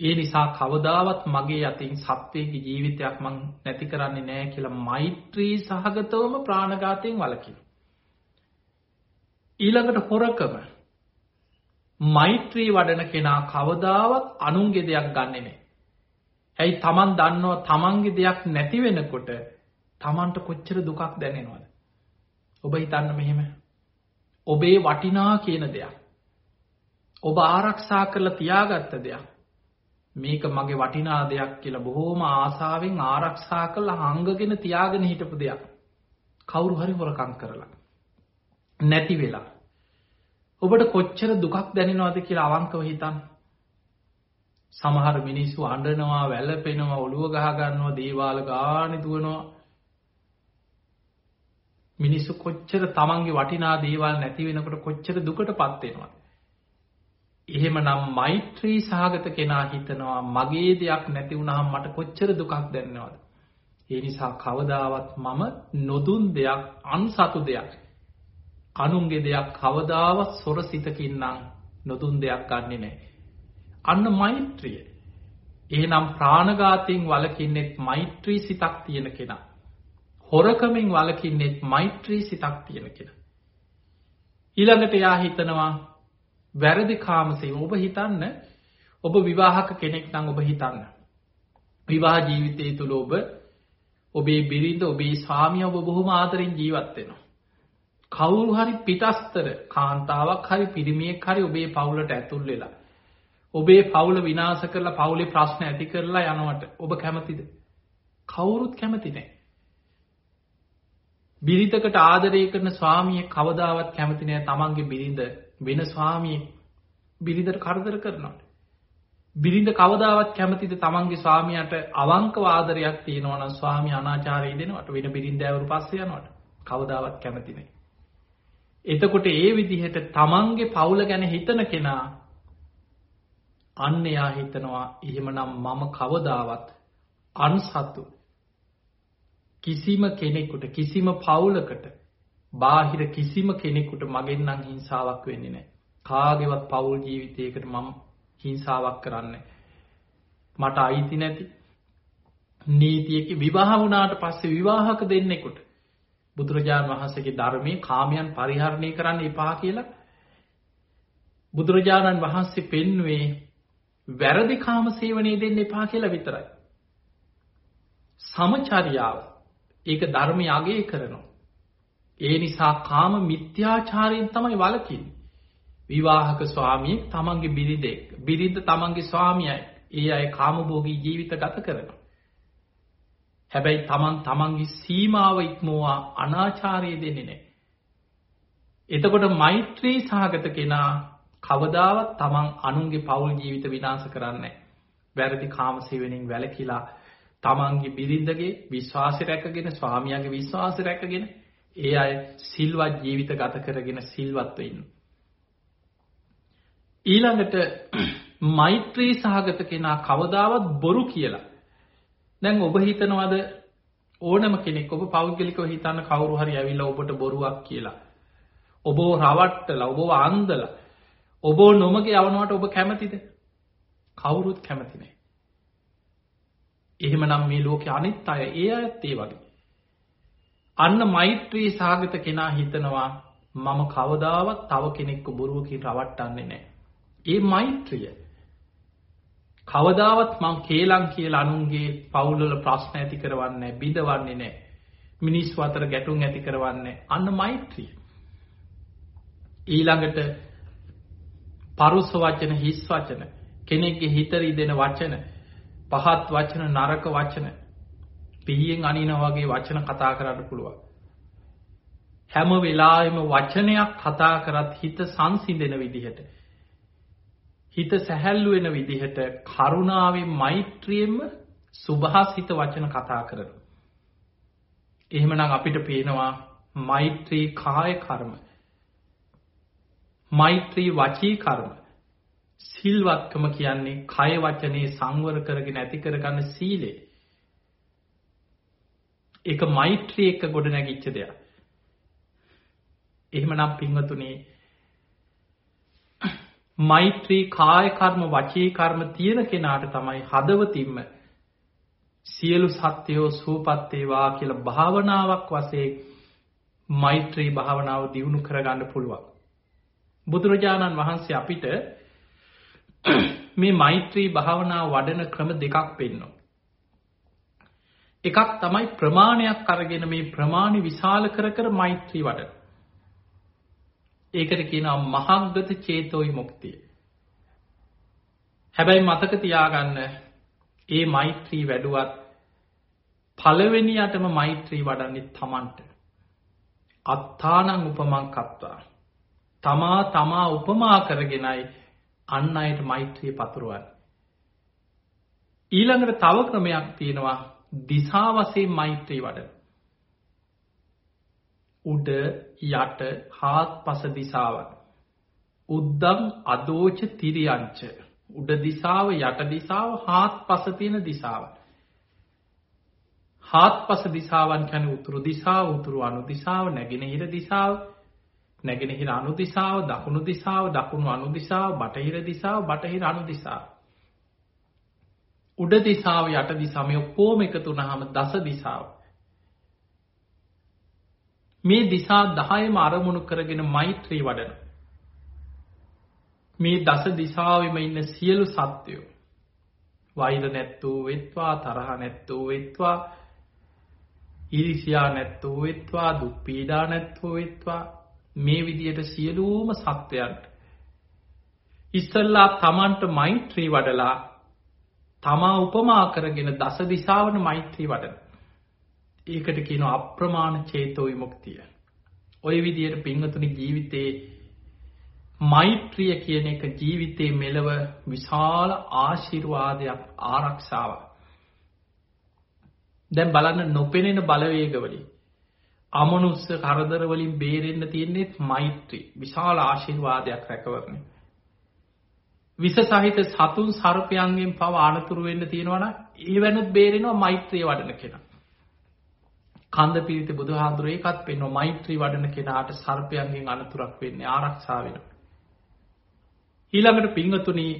ඒ නිසා කවදාවත් මගේ අතින් සත්වයගේ ජීවිතයක් මං නැති කරන්නේ නෑ කියලා මෛත්‍රී සහගතවම ප්‍රාණගාතයෙන් වලකින. ඊළඟට හොරකම. මෛත්‍රී වඩන කෙනා කවදාවත් අනුන්ගේ දෙයක් ගන්නෙ නෑ. ඇයි තමන් දන්නවා තමන්ගේ දෙයක් නැති වෙනකොට තමන්ට කොච්චර දුකක් දැනෙනවද. ඔබ හිතන්න මෙහෙම. ඔබේ වටිනා කියන දෙයක්. ඔබ ආරක්ෂා කරලා තියාගත්ත දෙයක්. මේක මගේ වටිනා දෙයක් කියලා බොහෝම ආසාාවෙන් ආරක්ෂා කළ හංගගෙන තියාගෙන හිටපු දෙයක්. කවුරු හරි හොරකං කරලා. නැති වෙලා. ඔබට කොච්චර දුකක් දැනෙනවාද කියලා අවංකව හිතන්. සමහර මිනිස්සු අඩනවා වැල්ලපෙනවා ඔළුව ගහගන්නවා දේවාල ගානි දුවනවා මිනිස්සු කොච්චර තමන්ගේ වටිනා දේවල් නැති වෙනකොට කොච්චර දුකට පත්වෙනවා. එහෙම නම් මෛත්‍රී සහගත කෙනා හිතනවා මගේ දෙයක් නැති වුණහම් මට කොච්චර දුකක් දැන්නවද. ඒ නිසා කවදාවත් මම නොදුන් දෙයක් අන්සතු දෙයක්. අනුන්ගේ දෙයක් කවදාවත් සොර සිතකින්නම් නොදුන් දෙයක් ගන්නේ නෑ. අන්න මෛත්‍රිය. එහෙනම් ප්‍රාණගාතයෙන් වලකින්නෙත් මෛත්‍රී සිතක් තියෙන කෙනා. හොරකමින් වලකින්නෙත් මෛත්‍රී සිතක් තියෙන කෙන. ඊළඟට යා හිතනවා වැරදි කාමසේ ඔබ හිතන්න ඔබ විවාහක කෙනෙක් නම් ඔබ හිතන්න. විවාහ ජීවිතය තුළ ඔබ ඔබේ බිරිඳ ඔබේ ස්වාමිය ඔබ බොහොම ආදරින් ජීවත්වෙනවා. කවුරු හරි පිටස්තර කාන්තාවක් හරි පිරිමියෙක් හරි ඔබේ පවුලට ඇතුල් වෙලා. ඔබේ පවුල විනාස කරලා පවුලේ ප්‍රශ්න ඇති කරලා යනවට ඔබ කැමතිද. කවුරුත් කැමති නෑ. බිරිතකට ආදරය කරන ස්වාමිය කවදාවත් කැමතිනෑ තමන්ගේ බිරිඳ වෙන ස්වාමිය බිරිඳට කරදර කරනට. බිරිඳ කවදාවත් කැමතිද තමන්ගේ ස්වාමියයට අවංක වාදරයක් තියෙනවන ස්වාමි අනාචාරය දෙනවට වෙන බිරින්ද ඇවරු පස්සයනවට කවදාවත් කැමතිනේ. එතකොට ඒ විදිහට තමන්ගේ පවුල ගැන හිතන කෙනා අන්න එයා හිතනවා එහෙම නම් මම කවදාවත් අන්සත්තු කිසිම කෙනෙකුට කිසිම පවුලකට බාහිර කිසිම කෙනෙකුට මගෙන්න්නම් හිංසාවක් වෙන්නේ නෑ. කාගෙවත් පවුල් ජීවිතයකට මම හිංසාවක් කරන්න. මට අයිති නැති නීතියක විවාහ වුණාට පස්සේ විවාහක දෙන්නෙකුට බුදුරජාණන් වහන්සගේ ධර්මය කාමයන් පරිහරණය කරන්න එපා කියලා බුදුරජාණන් වහන්සේ පෙන්වේ වැරදි කාම සේවනය දෙන්න එපා කියලා විතරයි. සමචරියාව ඒක ධර්මය අගේ කරනවා. ඒ නිසා කාම මිත්‍යාචාරයෙන් තමයි වලකින්. විවාහක ස්වාමියෙක් තමන්ගේ බිරිදෙක් බිරිඳ තමන්ගේ ස්වාමියයි ඒ අය කාමභෝගී ජීවිත ගත කරනවා. හැබැයි තමන් තමන්ගේ සීමාව ඉක්මෝවා අනාචාරය දෙන්නේ නෑ. එතකොට මෛත්‍රී සහගත කෙනා කවදාවත් තමන් අනුන්ගේ පවුල් ජීවිත විනාස කරන්නේ. වැරදි කාමසේවෙනින් වැලකිලා තමන්ගේ බිරිඳගේ විශ්වාසය රැකගෙන ස්වාමියගේ විශ්වාස රැකගෙන ඒ අය සිල්වත් ජීවිත ගත කරගෙන සිල්වත්ව ඉන්න. ඊළඟට මෛත්‍රී සහගත කෙනා කවදාවත් බොරු කියලා. දැන් ඔබ හිතනවද ඕනම කෙනෙක් ඔබ පෞද්ගලිකව හිතන්න කවරු හරි ඇවිල්ල ඔබට බොරුවක් කියලා. ඔබෝ රවට්ටල ඔබෝ අන්දල ඔබෝ නොමගේ යවනවට ඔබ කැමතිද කවුරුත් කැමතිනේ. එහෙම නම් මේ ලෝක අනිත් අය ඒ ඇත්තේ වගේ. අන්න මෛත්‍රී සාගත කෙනා හිතනවා මම කවදාවත් තව කෙනෙක්ක බොරුවකින් රවට්ටන්නේ නෑ. ඒ මෛත්‍රිය. කවදාවත් මං කේලං කියල අනුන්ගේ පවුල්ල ප්‍රශ්න ඇති කරවන්න බිඳවන්නේ නෑ. මිනිස් අතර ගැටුම් ඇති කරවන්න අන්න මෛත්‍රිය. ඊළඟට පරුස්ස වචන හිස් වචන කෙනෙක්ගේ හිතරී දෙන වචන පහත් වචන නරක වචන පිහියෙන් අනින වගේ වචන කතා කරන්න පුළුවන්. හැම වෙලාම වචනයක් කතා කරත් හිත සංසිදෙන විදිහට. හිත සැහැල්ලුවෙන විදිහට කරුණාවෙන් මෛත්‍රියෙන්ම සුභාසිත වචන කතා කරන. එහෙමනම් අපිට පේනවා මෛත්‍රී කාය කර්ම මෛත්‍රී වචී කර්ම සිල්වත්කම කියන්නේ කය වචනේ සංවර කරගෙන ඇති කරගන්න සීලේ. එක මෛත්‍රී එක ගොඩ නැගිච්ච දෙයක්. එහෙම නම් පින්වතුනේ මෛත්‍රී කායකර්ම වචී කර්ම තියෙන කෙනාට තමයි හදවතින්ම සියලු සත්‍යයෝ සූපත්තේවා කියල භාවනාවක් වසේ මෛත්‍රී භාවනාව දියුණු කරගන්න පුළුවන්. බුදුරජාණන් වහන්සේ අපිට මේ මෛත්‍රී භාවනා වඩන ක්‍රම දෙකක් පෙන්නවා. එකක් තමයි ප්‍රමාණයක් අරගෙන මේ ප්‍රමාණි විශාල කර කර මෛත්‍රී වඩන. ඒකට කියනවා මහංගත චේතෝයි මුක්තිය. හැබැයි මතක තියාගන්න ඒ මෛත්‍රී වැඩුවත් පළවෙනියටම මෛත්‍රී වඩන්නේ තමන්ට. අත්තානං උපමං කත්වා. තමා තමා උපමා කරගෙනයි අන්න අයට මෛත්‍රී පතුරුවන්. ඊළඟට තව ක්‍රමයක් තියෙනවා දිසාවසේ මෛත්‍රී වඩ. උඩ යට හාත් පස දිසාවන්. උද්දම් අදෝච තිරියංච. උඩ දිසාව යට දිසාව හාත් පස තියෙන දිසාව. හාත් පස දිසාවන් කැන උතුරු දිසා උතුරු අනු දිසාව නැගෙනහිර දිසාව නැගෙනහිර අනු දිසාව දකුණු දිසාව දකුණු අනු දිසාව බටහිර දිසාව බටහිර අනු දිසාව. උඩ දිසාව යට දිසාම ඔක්කෝම එකතු වුණාම දස දිසාව. මේ දිසා දහයම අරමුණු කරගෙන මෛත්‍රී වඩන. මේ දස දිසාවම ඉන්න සියලු සත්‍යයෝ. වෛර නැත්තූ වෙත්වා තරහ නැත්තූ වෙත්වා ඉරිසියා නැත්තෝ වෙත්වා දුප්පීඩා නැත්තෝ වෙත්වා මේ විදියට සියලූම සත්වයන්ට ඉස්සල්ලා තමන්ට මෛත්‍රී වඩලා තමා උපමා කරගෙන දස දිසාවන මෛත්‍රී වඩන ඒකට කියන අප්‍රමාණ චේතෝ විමුක්තිය. ඔය විදියට පිංහතුනි ජීවිතේ මෛත්‍රිය කියන එක ජීවිතේ මෙලව විශාල ආශිර්වාදයක් ආරක්ෂාව. දැන් බලන්න නොපෙනෙන බලවේගවලින් අමනුස්ස කරදරවලින් බේරෙන්න්න තියෙන්නේෙත් මෛත්‍රී විශාල ආශිර්වාදයක් රැකවරණ. විස සහිත සතුන් සර්පයන්ගෙන් පව ආනතුරු වෙන්න තියෙනවන ඒ වැනුත් බේරෙනවා මෛත්‍රය වඩන කෙනා. කන්ද පිරිත බුදු හාදුර ඒකත් පෙන්ව මෛත්‍රී වඩන කෙනාට සර්පයන්ගෙන් අනතුරක් වෙන්නේ ආරක්ෂාවෙන. ඊළඟට පිංහතුනී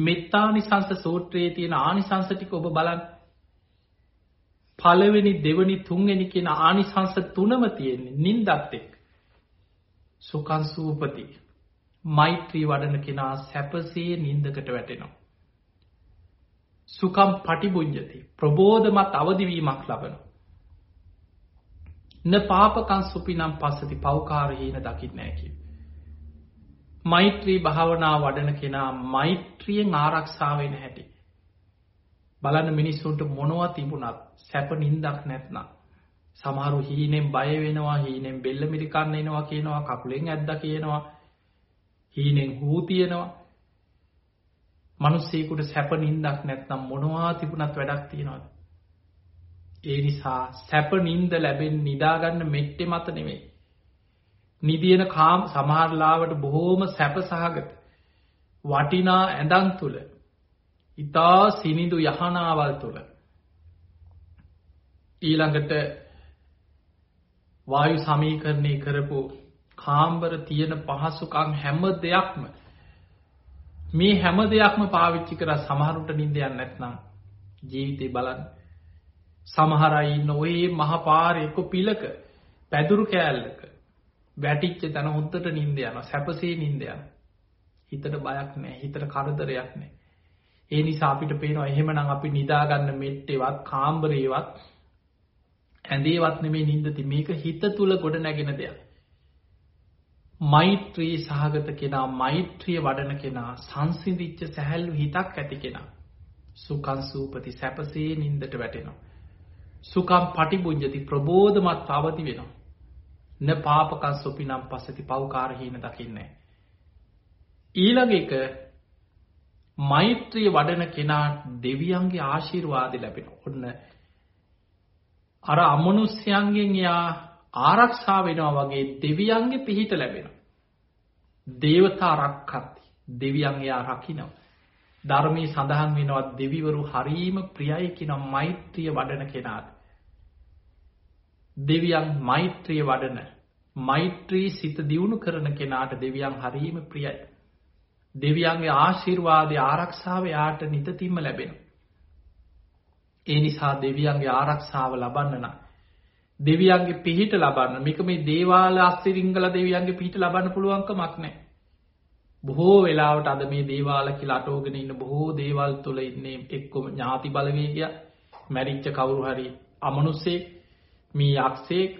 මෙත්තානිසංස සූත්‍රයේ තියෙන ආනිසංසටික ඔබ බලන් පළවෙනි දෙවනි තුන්වෙනි කියෙන ආනිසංස තුනම තියෙන්නේ නින්දත් එක් සුකන්සූපති මෛත්‍රී වඩන කෙනා සැපසේ නින්දකට වැටෙනවා. සුකම් පටිබුංජති ප්‍රබෝධමත් අවදිවීමක් ලබනවා. න පාපකන් සුපි නම් පස්සති පෞකාරහීන දකිත් නෑකි. මෛත්‍රී භාවනා වඩන කෙනා මෛත්‍රියෙන් ආරක්ෂාවෙන හැටි. බලන්න මිනිස්සුන්ට මොනවා තිබුණත් සැප නින්දක් නැත්නම්. සමහරු හීනෙන් බය වෙනවා හීනෙන් බෙල්ල මිරිකන්න එනවා කියනවා කකුලෙන් ඇද්ද කියනවා හීනෙන් හූ තියෙනවා මනුස්සේකුට සැප නින්දක් නැත්නම් මොනවා තිබුණත් වැඩක් තියෙනවාද ඒ නිසා සැප නින්ද ලැබෙන් නිදාගන්න මෙට්ටෙ මත නෙවෙයි. නිදියන කාම් සමහරලාවට බොහෝම සැප සහගත. වටිනා ඇඳන් තුළ ඉතා සිනිදු යහනාවල් තුළ ඊළඟට වායු සමීකරණය කරපු කාම්බර තියෙන පහසුකං හැම දෙයක්ම මේ හැම දෙයක්ම පාවිච්චි කර සමහරුට නින්දයන්න නැත්නම් ජීවිතය බලන්න. සමහරයි නොයේ මහපාරයක පිලක පැදුරු කෑල්ලක වැටිච්ච තැන හොත්තට නින්ද යන සැපසේ නින්ද යන හිතට බයක් නෑ හිතට කරදරයක් නෑ ඒ නිසා අපිට පේනවා එහෙමනම් අපි නිදාගන්න මෙට්ටෙවත් කාම්බරේවත් ඇඳේවත් නෙමේ නින්දති මේක හිත තුළ ගොඩ නැගෙන දෙයක්. මෛත්‍රී සහගත කෙනා මෛත්‍රිය වඩන කෙනා සංසිදිච්ච සැහැල්ලු හිතක් ඇති කෙනා. සුකන්සූපති සැපසේ නින්දට වැටෙනවා. සුකම් පටිබුංජති ප්‍රබෝධමත් අවති වෙනවා. න පාපකන් සොපි නම් පස්සති පවකාරහීන දකින්නේ. ඊළඟ එක මෛත්‍රිය වඩන කෙනා දෙවියන්ගේ ආශීර්වාද ලැබෙන ඔන්න අර අමනුස්්‍යයන්ගෙන් යා ආරක්ෂා වෙනවා වගේ දෙවියන්ගේ පිහිට ලැබෙන. දේවතා රක්කත්ති දෙවියන් එයා රකිනව. ධර්මී සඳහන් වෙනවත් දෙවිවරු හරීම ප්‍රියයිකි නම් මෛත්‍රිය වඩන කෙනාට. දෙවියන් මෛත්‍රිය වඩන මෛත්‍රී සිත දියුණු කරන කෙනාට දෙවියන් හරීම ප්‍රියයි. දෙවියන්ගේ ආශිර්වාදය ආරක්ෂාව යාට නිතතිම්ම ලැබෙන. ඒ නිසා දෙවියන්ගේ ආරක්ෂාව ලබන්නන. දෙවියන්ගේ පිහිට ලබන්න මික මේ දේවාල අස්සිරිංගල දෙවියන්ගේ පිහිට ලබන්න පුළුවන්ක මක්නෑ. බොහෝ වෙලාවට අද මේ දේවාල කියලා අටෝගෙන ඉන්න බොහෝ දේවල් තුළ ඉන්නේ එක්කොම ඥාති බලවේගයක් මැරිච්ච කවුරු හරි අමනුස්සෙක් මේ යක්ෂයෙක්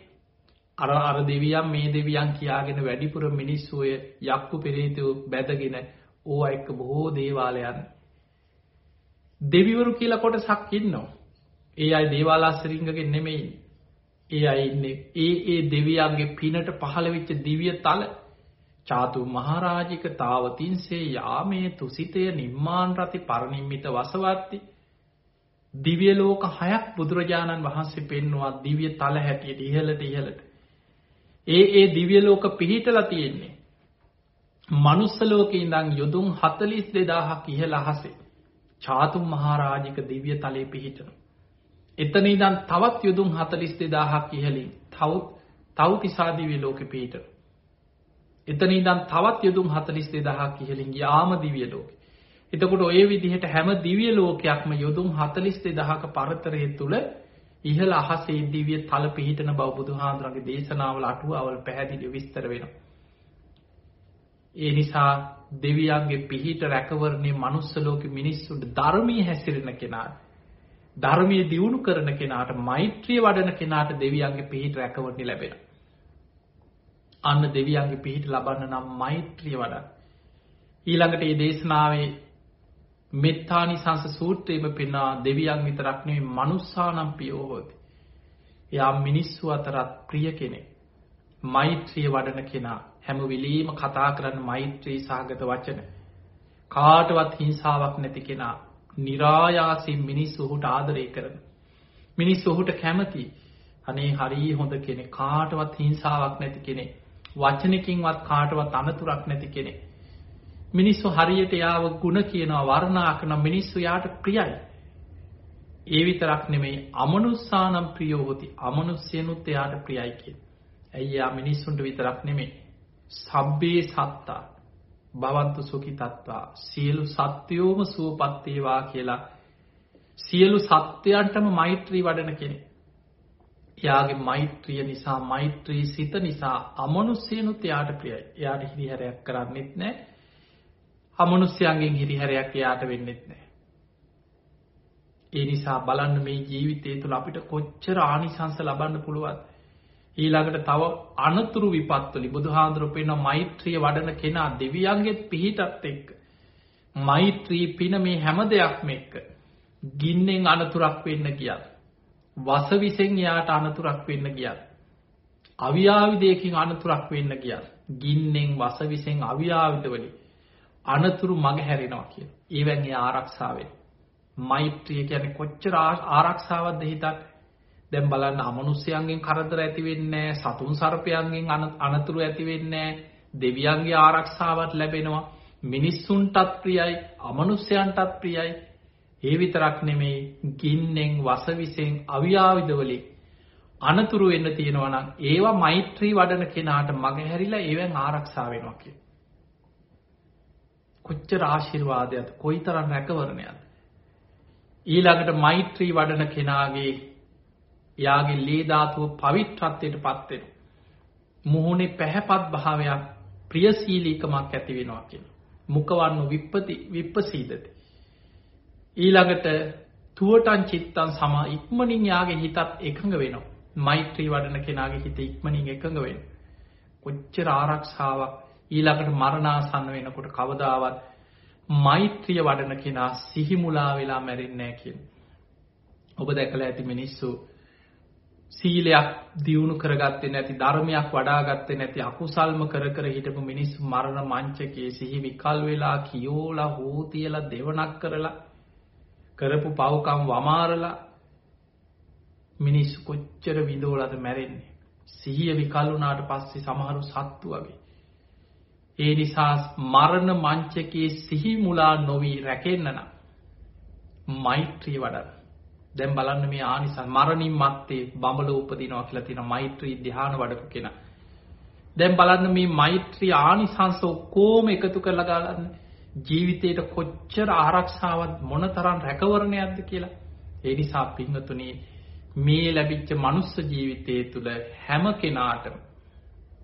අර අර දෙවියන් මේ දෙවියන් කියාගෙන වැඩිපුර මිනිස්සු ඔය යක්කු පෙරේතයෝ බැදගෙන ඕවා එක්ක බොහෝ දේවාලයන් දෙවිවරු කියලා කොටසක් ඉන්නවා. ඒ අය දේවාලාස්සරිංගගෙන් නෙමෙයි. ඒ අය ඉන්නේ ඒ ඒ දෙවියන්ගේ පිනට පහළ වෙච්ච දිව්‍ය තල චාතු මහරජික තාවතින්සේ යාමේ තුසිතය නිම්මාන් රති පරිනිම්මිත වසවත්ති. දිව්‍ය ලෝක හයක් බුදුරජාණන් වහන්සේ පෙන්නවා දිව්‍ය තල හැටියට ඉහළට ඉහළට. ඒ ඒ දිව්‍ය ලෝක පිහිටලා තියෙන්නේ. මනුස්ස ලෝකේ ඉඳන් යොදුන් 42000ක් ඉහළ අහසේ චාතුම් මහරජික දිව්‍ය තලයේ පිහිටනවා. එතන ඉඳන් තවත් යොදුන් 42000ක් ඉහළින් තවුත් තවුතිසා දිව්‍ය ලෝකෙ පිහිටනවා. එතන ඉඳන් තවත් යොදුන් 42000ක් ඉහළින් යාම දිව්‍ය ලෝකෙ. එතකොට ඔය විදිහට හැම දිව්‍ය ලෝකයක්ම යොදුන් 42000ක පරතරය තුල ඉහළ අහසේ දිව්‍ය තල පිහිටන බව බුදුහාඳුරගේ දේශනාවල අටුවාවල පැහැදිලිව විස්තර වෙනවා. ඒ නිසා දෙවියන්ගේ පිහිට රැකවරණේ manuss ලෝකෙ මිනිස්සුන්ට ධර්මයේ හැසිරෙන කෙනාට ධර්මයේ දියුණු කරන කෙනාට මෛත්‍රිය වඩන කෙනාට දෙවියන්ගේ පිහිට රැකවරණේ ලැබෙනවා. අන්න දෙවියන්ගේ පිහිට ලබන්න නම් මෛත්‍රිය වඩන්න. ඊළඟට මේ දේශනාවේ මෙත්තානිසංස සූත්‍රයේම පෙන්වා දෙවියන් විතරක් නෙවෙයි මනුස්සානම් පියෝ හොති. එයා මිනිස්සු අතරත් ප්‍රිය කෙනෙක්. මෛත්‍රිය වඩන කෙනා හැම වෙලෙම කතා කරන්න මෛත්‍රී සහගත වචන. කාටවත් හිංසාවක් නැති කෙනා નિરાයාසින් මිනිස්සු ඔහුට ආදරය කරන. මිනිස්සු ඔහුට කැමති. අනේ හරි හොඳ කෙනෙක් කාටවත් හිංසාවක් නැති කෙනෙක්. වචනකින්වත් කාටවත් අනතුරක් නැති කෙනෙක්. මිනිස්සු හරියට යාව ගුණ කියනවා වර්ණා කරන මිනිස්සු යාට ප්‍රියයි. ඒ විතරක් නෙමෙයි අමනුස්සානම් ප්‍රියෝ හොති. අමනුස්සයනුත් එයාට ප්‍රියයි කියන. ඇයි යා මිනිස්සුන්ට විතරක් නෙමෙයි. සබ්බේ සත්තා භවන්තු සුඛිතත්වා සියලු සත්වයෝම සුවපත් වේවා කියලා සියලු සත්වයන්ටම මෛත්‍රී වඩන කෙනෙක්. එයාගේ මෛත්‍රිය නිසා මෛත්‍රී සිත නිසා අමනුස්සයනුත් එයාට ප්‍රියයි. එයාට හිරිහැරයක් කරන්නෙත් නැහැ. අමනුස්සයන්ගෙන් හිරිහැරයක් එයාට වෙන්නෙත් නැහැ. ඒ නිසා බලන්න මේ ජීවිතය තුළ අපිට කොච්චර ආනිසංස ලබන්න පුළුවන්. ඊළඟට තව අනතුරු විපත්වලි බුදුහාඳුරු පෙන්න මෛත්‍රිය වඩන කෙනා දෙවියන්ගෙත් පිහිටත් එක්ක. මෛත්‍රී පින මේ හැම දෙයක්ම එක්ක. ගින්නෙන් අනතුරක් වෙන්න කියත්. වසවිසෙන් යාට අනතුරක් වෙන්න ගියත්. අවියාවිදයකින් අනතුරක් වෙන්න ගියත්. ගින්නෙන් වසවිසෙන් අවියාවිදවලි අනතුරු මග හැරෙනවා කිය. ඒවැන්ගේ ආරක්ෂාවෙන්. මෛත්‍රිය කියන කොච්චර ආරක්ෂාවත්ද හිතක් දැම් බලන්න අමනුස්්‍යයන්ගෙන් කරදර ඇතිවෙන්නේ සතුන් සර්පයන්ගෙන් අනතුරු ඇතිවෙන්නේ දෙවියන්ගේ ආරක්ෂාවත් ලැබෙනවා මිනිස්සුන්ටත් ප්‍රියයි අමනුස්්‍යයන්ටත් ප්‍රියයි ඒ විතරක් නෙමේ ගින්නෙන් වසවිසෙන් අවියාවිදවලින් අනතුරු වෙන්න තියෙනවා නම් ඒවා මෛත්‍රී වඩන කෙනාට මගහැරිලා ඒවෙන් ආරක්ෂා වෙනවා කිය. කොච්චර ආශිර්වාදයක්ද කොයිතරම් රැකවරණයක්ද. ඊළඟට මෛත්‍රී වඩන කෙනාගේ යාගේ ලේ ධාතුව පවිත්‍රත්වයට පත් වෙන. මුහුණේ පැහැපත් භාවයක් ප්‍රියශීලීකමක් ඇති වෙනවා කියන. මුඛවන්නු විප්පති විප්පසීදති. ඊළඟට තුවටන් චිත්තන් සම ඉක්මනින් යාගේ හිතත් එකඟ වෙනවා. මෛත්‍රී වඩන කෙනාගේ හිත ඉක්මනින් එකඟ වෙන. කොච්චර ආරක්ෂාවක් ඊළඟට මරණාසන්න වෙනකොට කවදාවත් මෛත්‍රිය වඩන කෙනා සිහිමුලා වෙලා මැරෙන්නේ කියන. ඔබ දැකලා ඇති මිනිස්සු සීලයක් දියුණු කරගත්තේ නැති ධර්මයක් වඩාගත්තේ නැති අකුසල්ම කර කර හිටපු මිනිස්සු මරණ මංචකයේ සිහි විකල් වෙලා කියෝලා හෝතියලා දෙවනක් කරලා කරපු පව්කම් වමාරලා මිනිස්සු කොච්චර විඳෝලද මැරෙන්නේ. සිහිය විකල්ුණාට පස්සේ සමහරු සත්තු වගේ. ඒ නිසා මරණ මංචකයේ සිහි මුලා නොවී රැකෙන්න්න නම්. මෛත්‍රී වඩන. දැම් බලන්න මේ ආනිසන් මරණින් මත්තේ බඹල උපදිනවා කියලා තින මෛත්‍රී ධ්‍යාන වඩපු කෙන. දැම් බලන්න මේ මෛත්‍රී ආනිසංස ඔක්කෝම එකතු කරලා ගාලන්න ජීවිතයට කොච්චර ආරක්ෂාවත් මොන තරම් රැකවරණයක්ද කියලා. ඒ නිසා පිංහතුනේ මේ ලැබිච්ච මනුස්ස ජීවිතය තුළ හැම කෙනාටම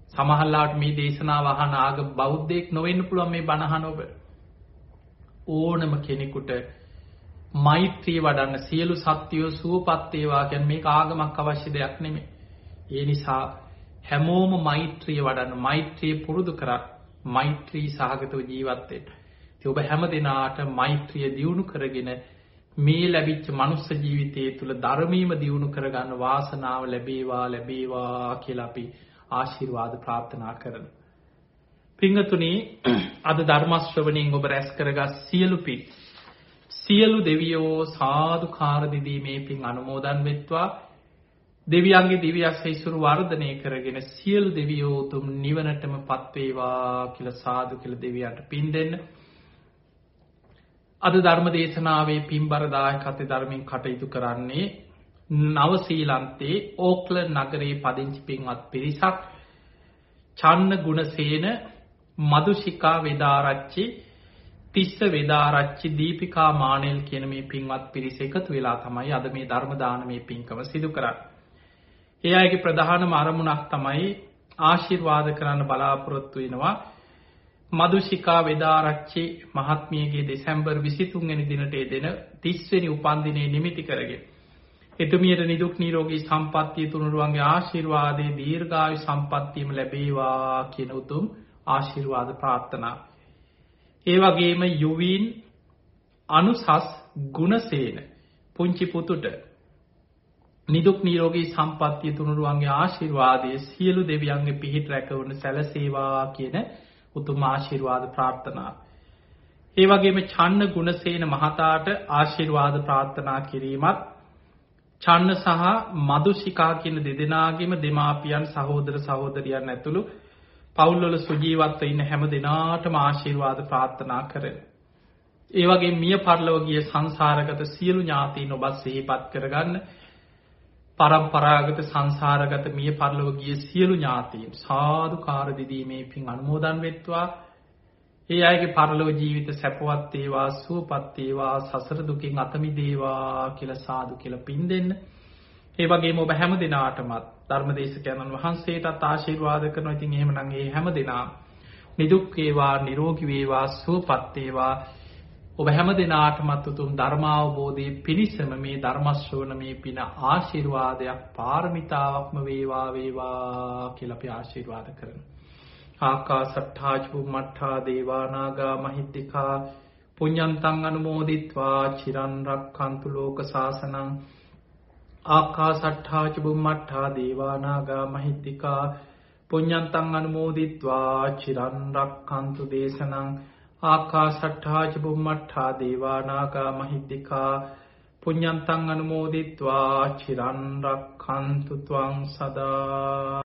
සමහරලාට මේ දේශනාව අහන ආගම බෞද්ධයෙක් නොවෙන්න පුළුවන් මේ බණ අහන ඔබ. ඕනම කෙනෙකුට මෛත්‍රිය වඩන්න සියලු සත්‍යෝ සුවපත් වේවා කියන්නේ මේක ආගමක් අවශ්‍ය දෙයක් නෙමෙයි. ඒ නිසා හැමෝම මෛත්‍රිය වඩන්න මෛත්‍රිය පුරුදු කරා මෛත්‍රී සහගතව ජීවත් වෙන්න. ඉතින් ඔබ හැම දිනාට මෛත්‍රිය දියුණු කරගෙන මේ ලැබිච්ච මනුස්ස ජීවිතය තුළ ධර්මීම දියුණු කරගන්න වාසනාව ලැබේවා ලැබේවා කියලා අපි ආශිර්වාද ප්‍රාර්ථනා කරනවා. පිංගතුනි අද ධර්මශ්‍රවණයෙන් ඔබ රැස් කරගත් සියලු පින් සියලු දෙවියෝ සාදුකාර දිදීමේ පින් අනුමෝදන් වෙත්වා දෙවියන්ගේ දිව්‍ය අසයිසුරු වර්ධනය කරගෙන සියලු දෙවියෝ උතුම් නිවනටම පත්වේවා කියලා සාදු කියලා දෙවියන්ට පින් දෙන්න. අද ධර්ම දේශනාවේ පින්බර දායකත්වයේ ධර්මයෙන් කටයුතු කරන්නේ නවසීලන්තේ ඕක්ලන්ඩ් නගරයේ පදිංචි පින්වත් පිරිසක් චන්න ගුණසේන මදුෂිකා වේදාරච්චි තිස්ස වේදාරච්චි දීපිකා මානෙල් කියන මේ පින්වත් පිරිස එකතු වෙලා තමයි අද මේ ධර්ම දානමේ පින්කම සිදු කරන්නේ. ඒ අයගේ ප්‍රධානම අරමුණක් තමයි ආශිර්වාද කරන්න බලාපොරොත්තු වෙනවා මදුෂිකා වේදාරච්චි මහත්මියගේ දෙසැම්බර් 23 වෙනි දිනට එදෙන 30 වෙනි උපන්දිනයේ නිමිති කරගෙන එතුමියට නිදුක් නිරෝගී සම්පන්නිය තුනුරුවන්ගේ ආශිර්වාදයේ දීර්ඝායු සම්පන්නියම ලැබේවා කියන උතුම් ආශිර්වාද ප්‍රාර්ථනා. ඒ වගේම යුවීන් අනුසස් ගුණසේන පුංචි පුතුට නිදුක් නිරෝගී සම්පන්නිය තුනුරුවන්ගේ ආශිර්වාදයේ සියලු දෙවියන්ගේ පිහිට රැකවන සැලසේවා කියන උතුම් ආශිර්වාද ප්‍රාර්ථනා. ඒ වගේම චන්න ගුණසේන මහතාට ආශිර්වාද ප්‍රාර්ථනා කිරීමත් චන්න සහ මදුෂිකා කියන දෙදෙනාගේම දෙමාපියන් සහෝදර සහෝදරියන් ඇතුළු පවුල්වල සුජීවත්ව ඉන්න හැම දෙනාටම ආශිර්වාද ප්‍රාර්ථනා කරන. ඒ වගේ මිය පරලොව ගිය සංසාරගත සියලු ඥාතීන් ඔබත් සිහිපත් කරගන්න පරම්පරාගත සංසාරගත මිය පරලොව ගිය සියලු ඥාතීන් සාදු කාර දිදීමේ පින් අනුමෝදන් වෙත්වා ඒ අයගේ පරලොව ජීවිත සැපවත් වේවා සුවපත් වේවා සසර දුකින් අත මිදේවා කියලා සාදු කියලා පින් දෙන්න. ඒ වගේම ඔබ හැම දිනාටමත් ධර්මදේශකයන්න් වහන්සේටත් ආශිර්වාද කරනවා. ඉතින් එහෙමනම් ඒ හැම දිනා නිදුක් වේවා නිරෝගී වේවා සුවපත් වේවා ඔබ හැම දෙනාටමත් උතුම් ධර්මාවබෝධයේ පිණිසම මේ ධර්මශ්‍රවණ මේ පින ආශිර්වාදයක් පාරමිතාවක්ම වේවා වේවා කියලා අපි ආශිර්වාද කරනවා. ආකාසට්ඨා චුම්මට්ඨා දේවානාගා මහිත්‍තිකා පුඤ්ඤන්තං අනුමෝදිත්වා චිරන් රක්ඛන්තු ලෝක සාසනං ආකාසට්ඨා චුම්මට්ඨා දේවානාගා මහිත්‍තිකා පුඤ්ඤන්තං අනුමෝදිත්වා චිරන් රක්ඛන්තු දේශනං ආකාසට්ඨාච බුම්මට්ඨා දේවානාගා මහිද්దికා පුඤ්ඤන්තං අනුමෝදිත්වා චිරන් රක්ඛන්තු ත්වං සදා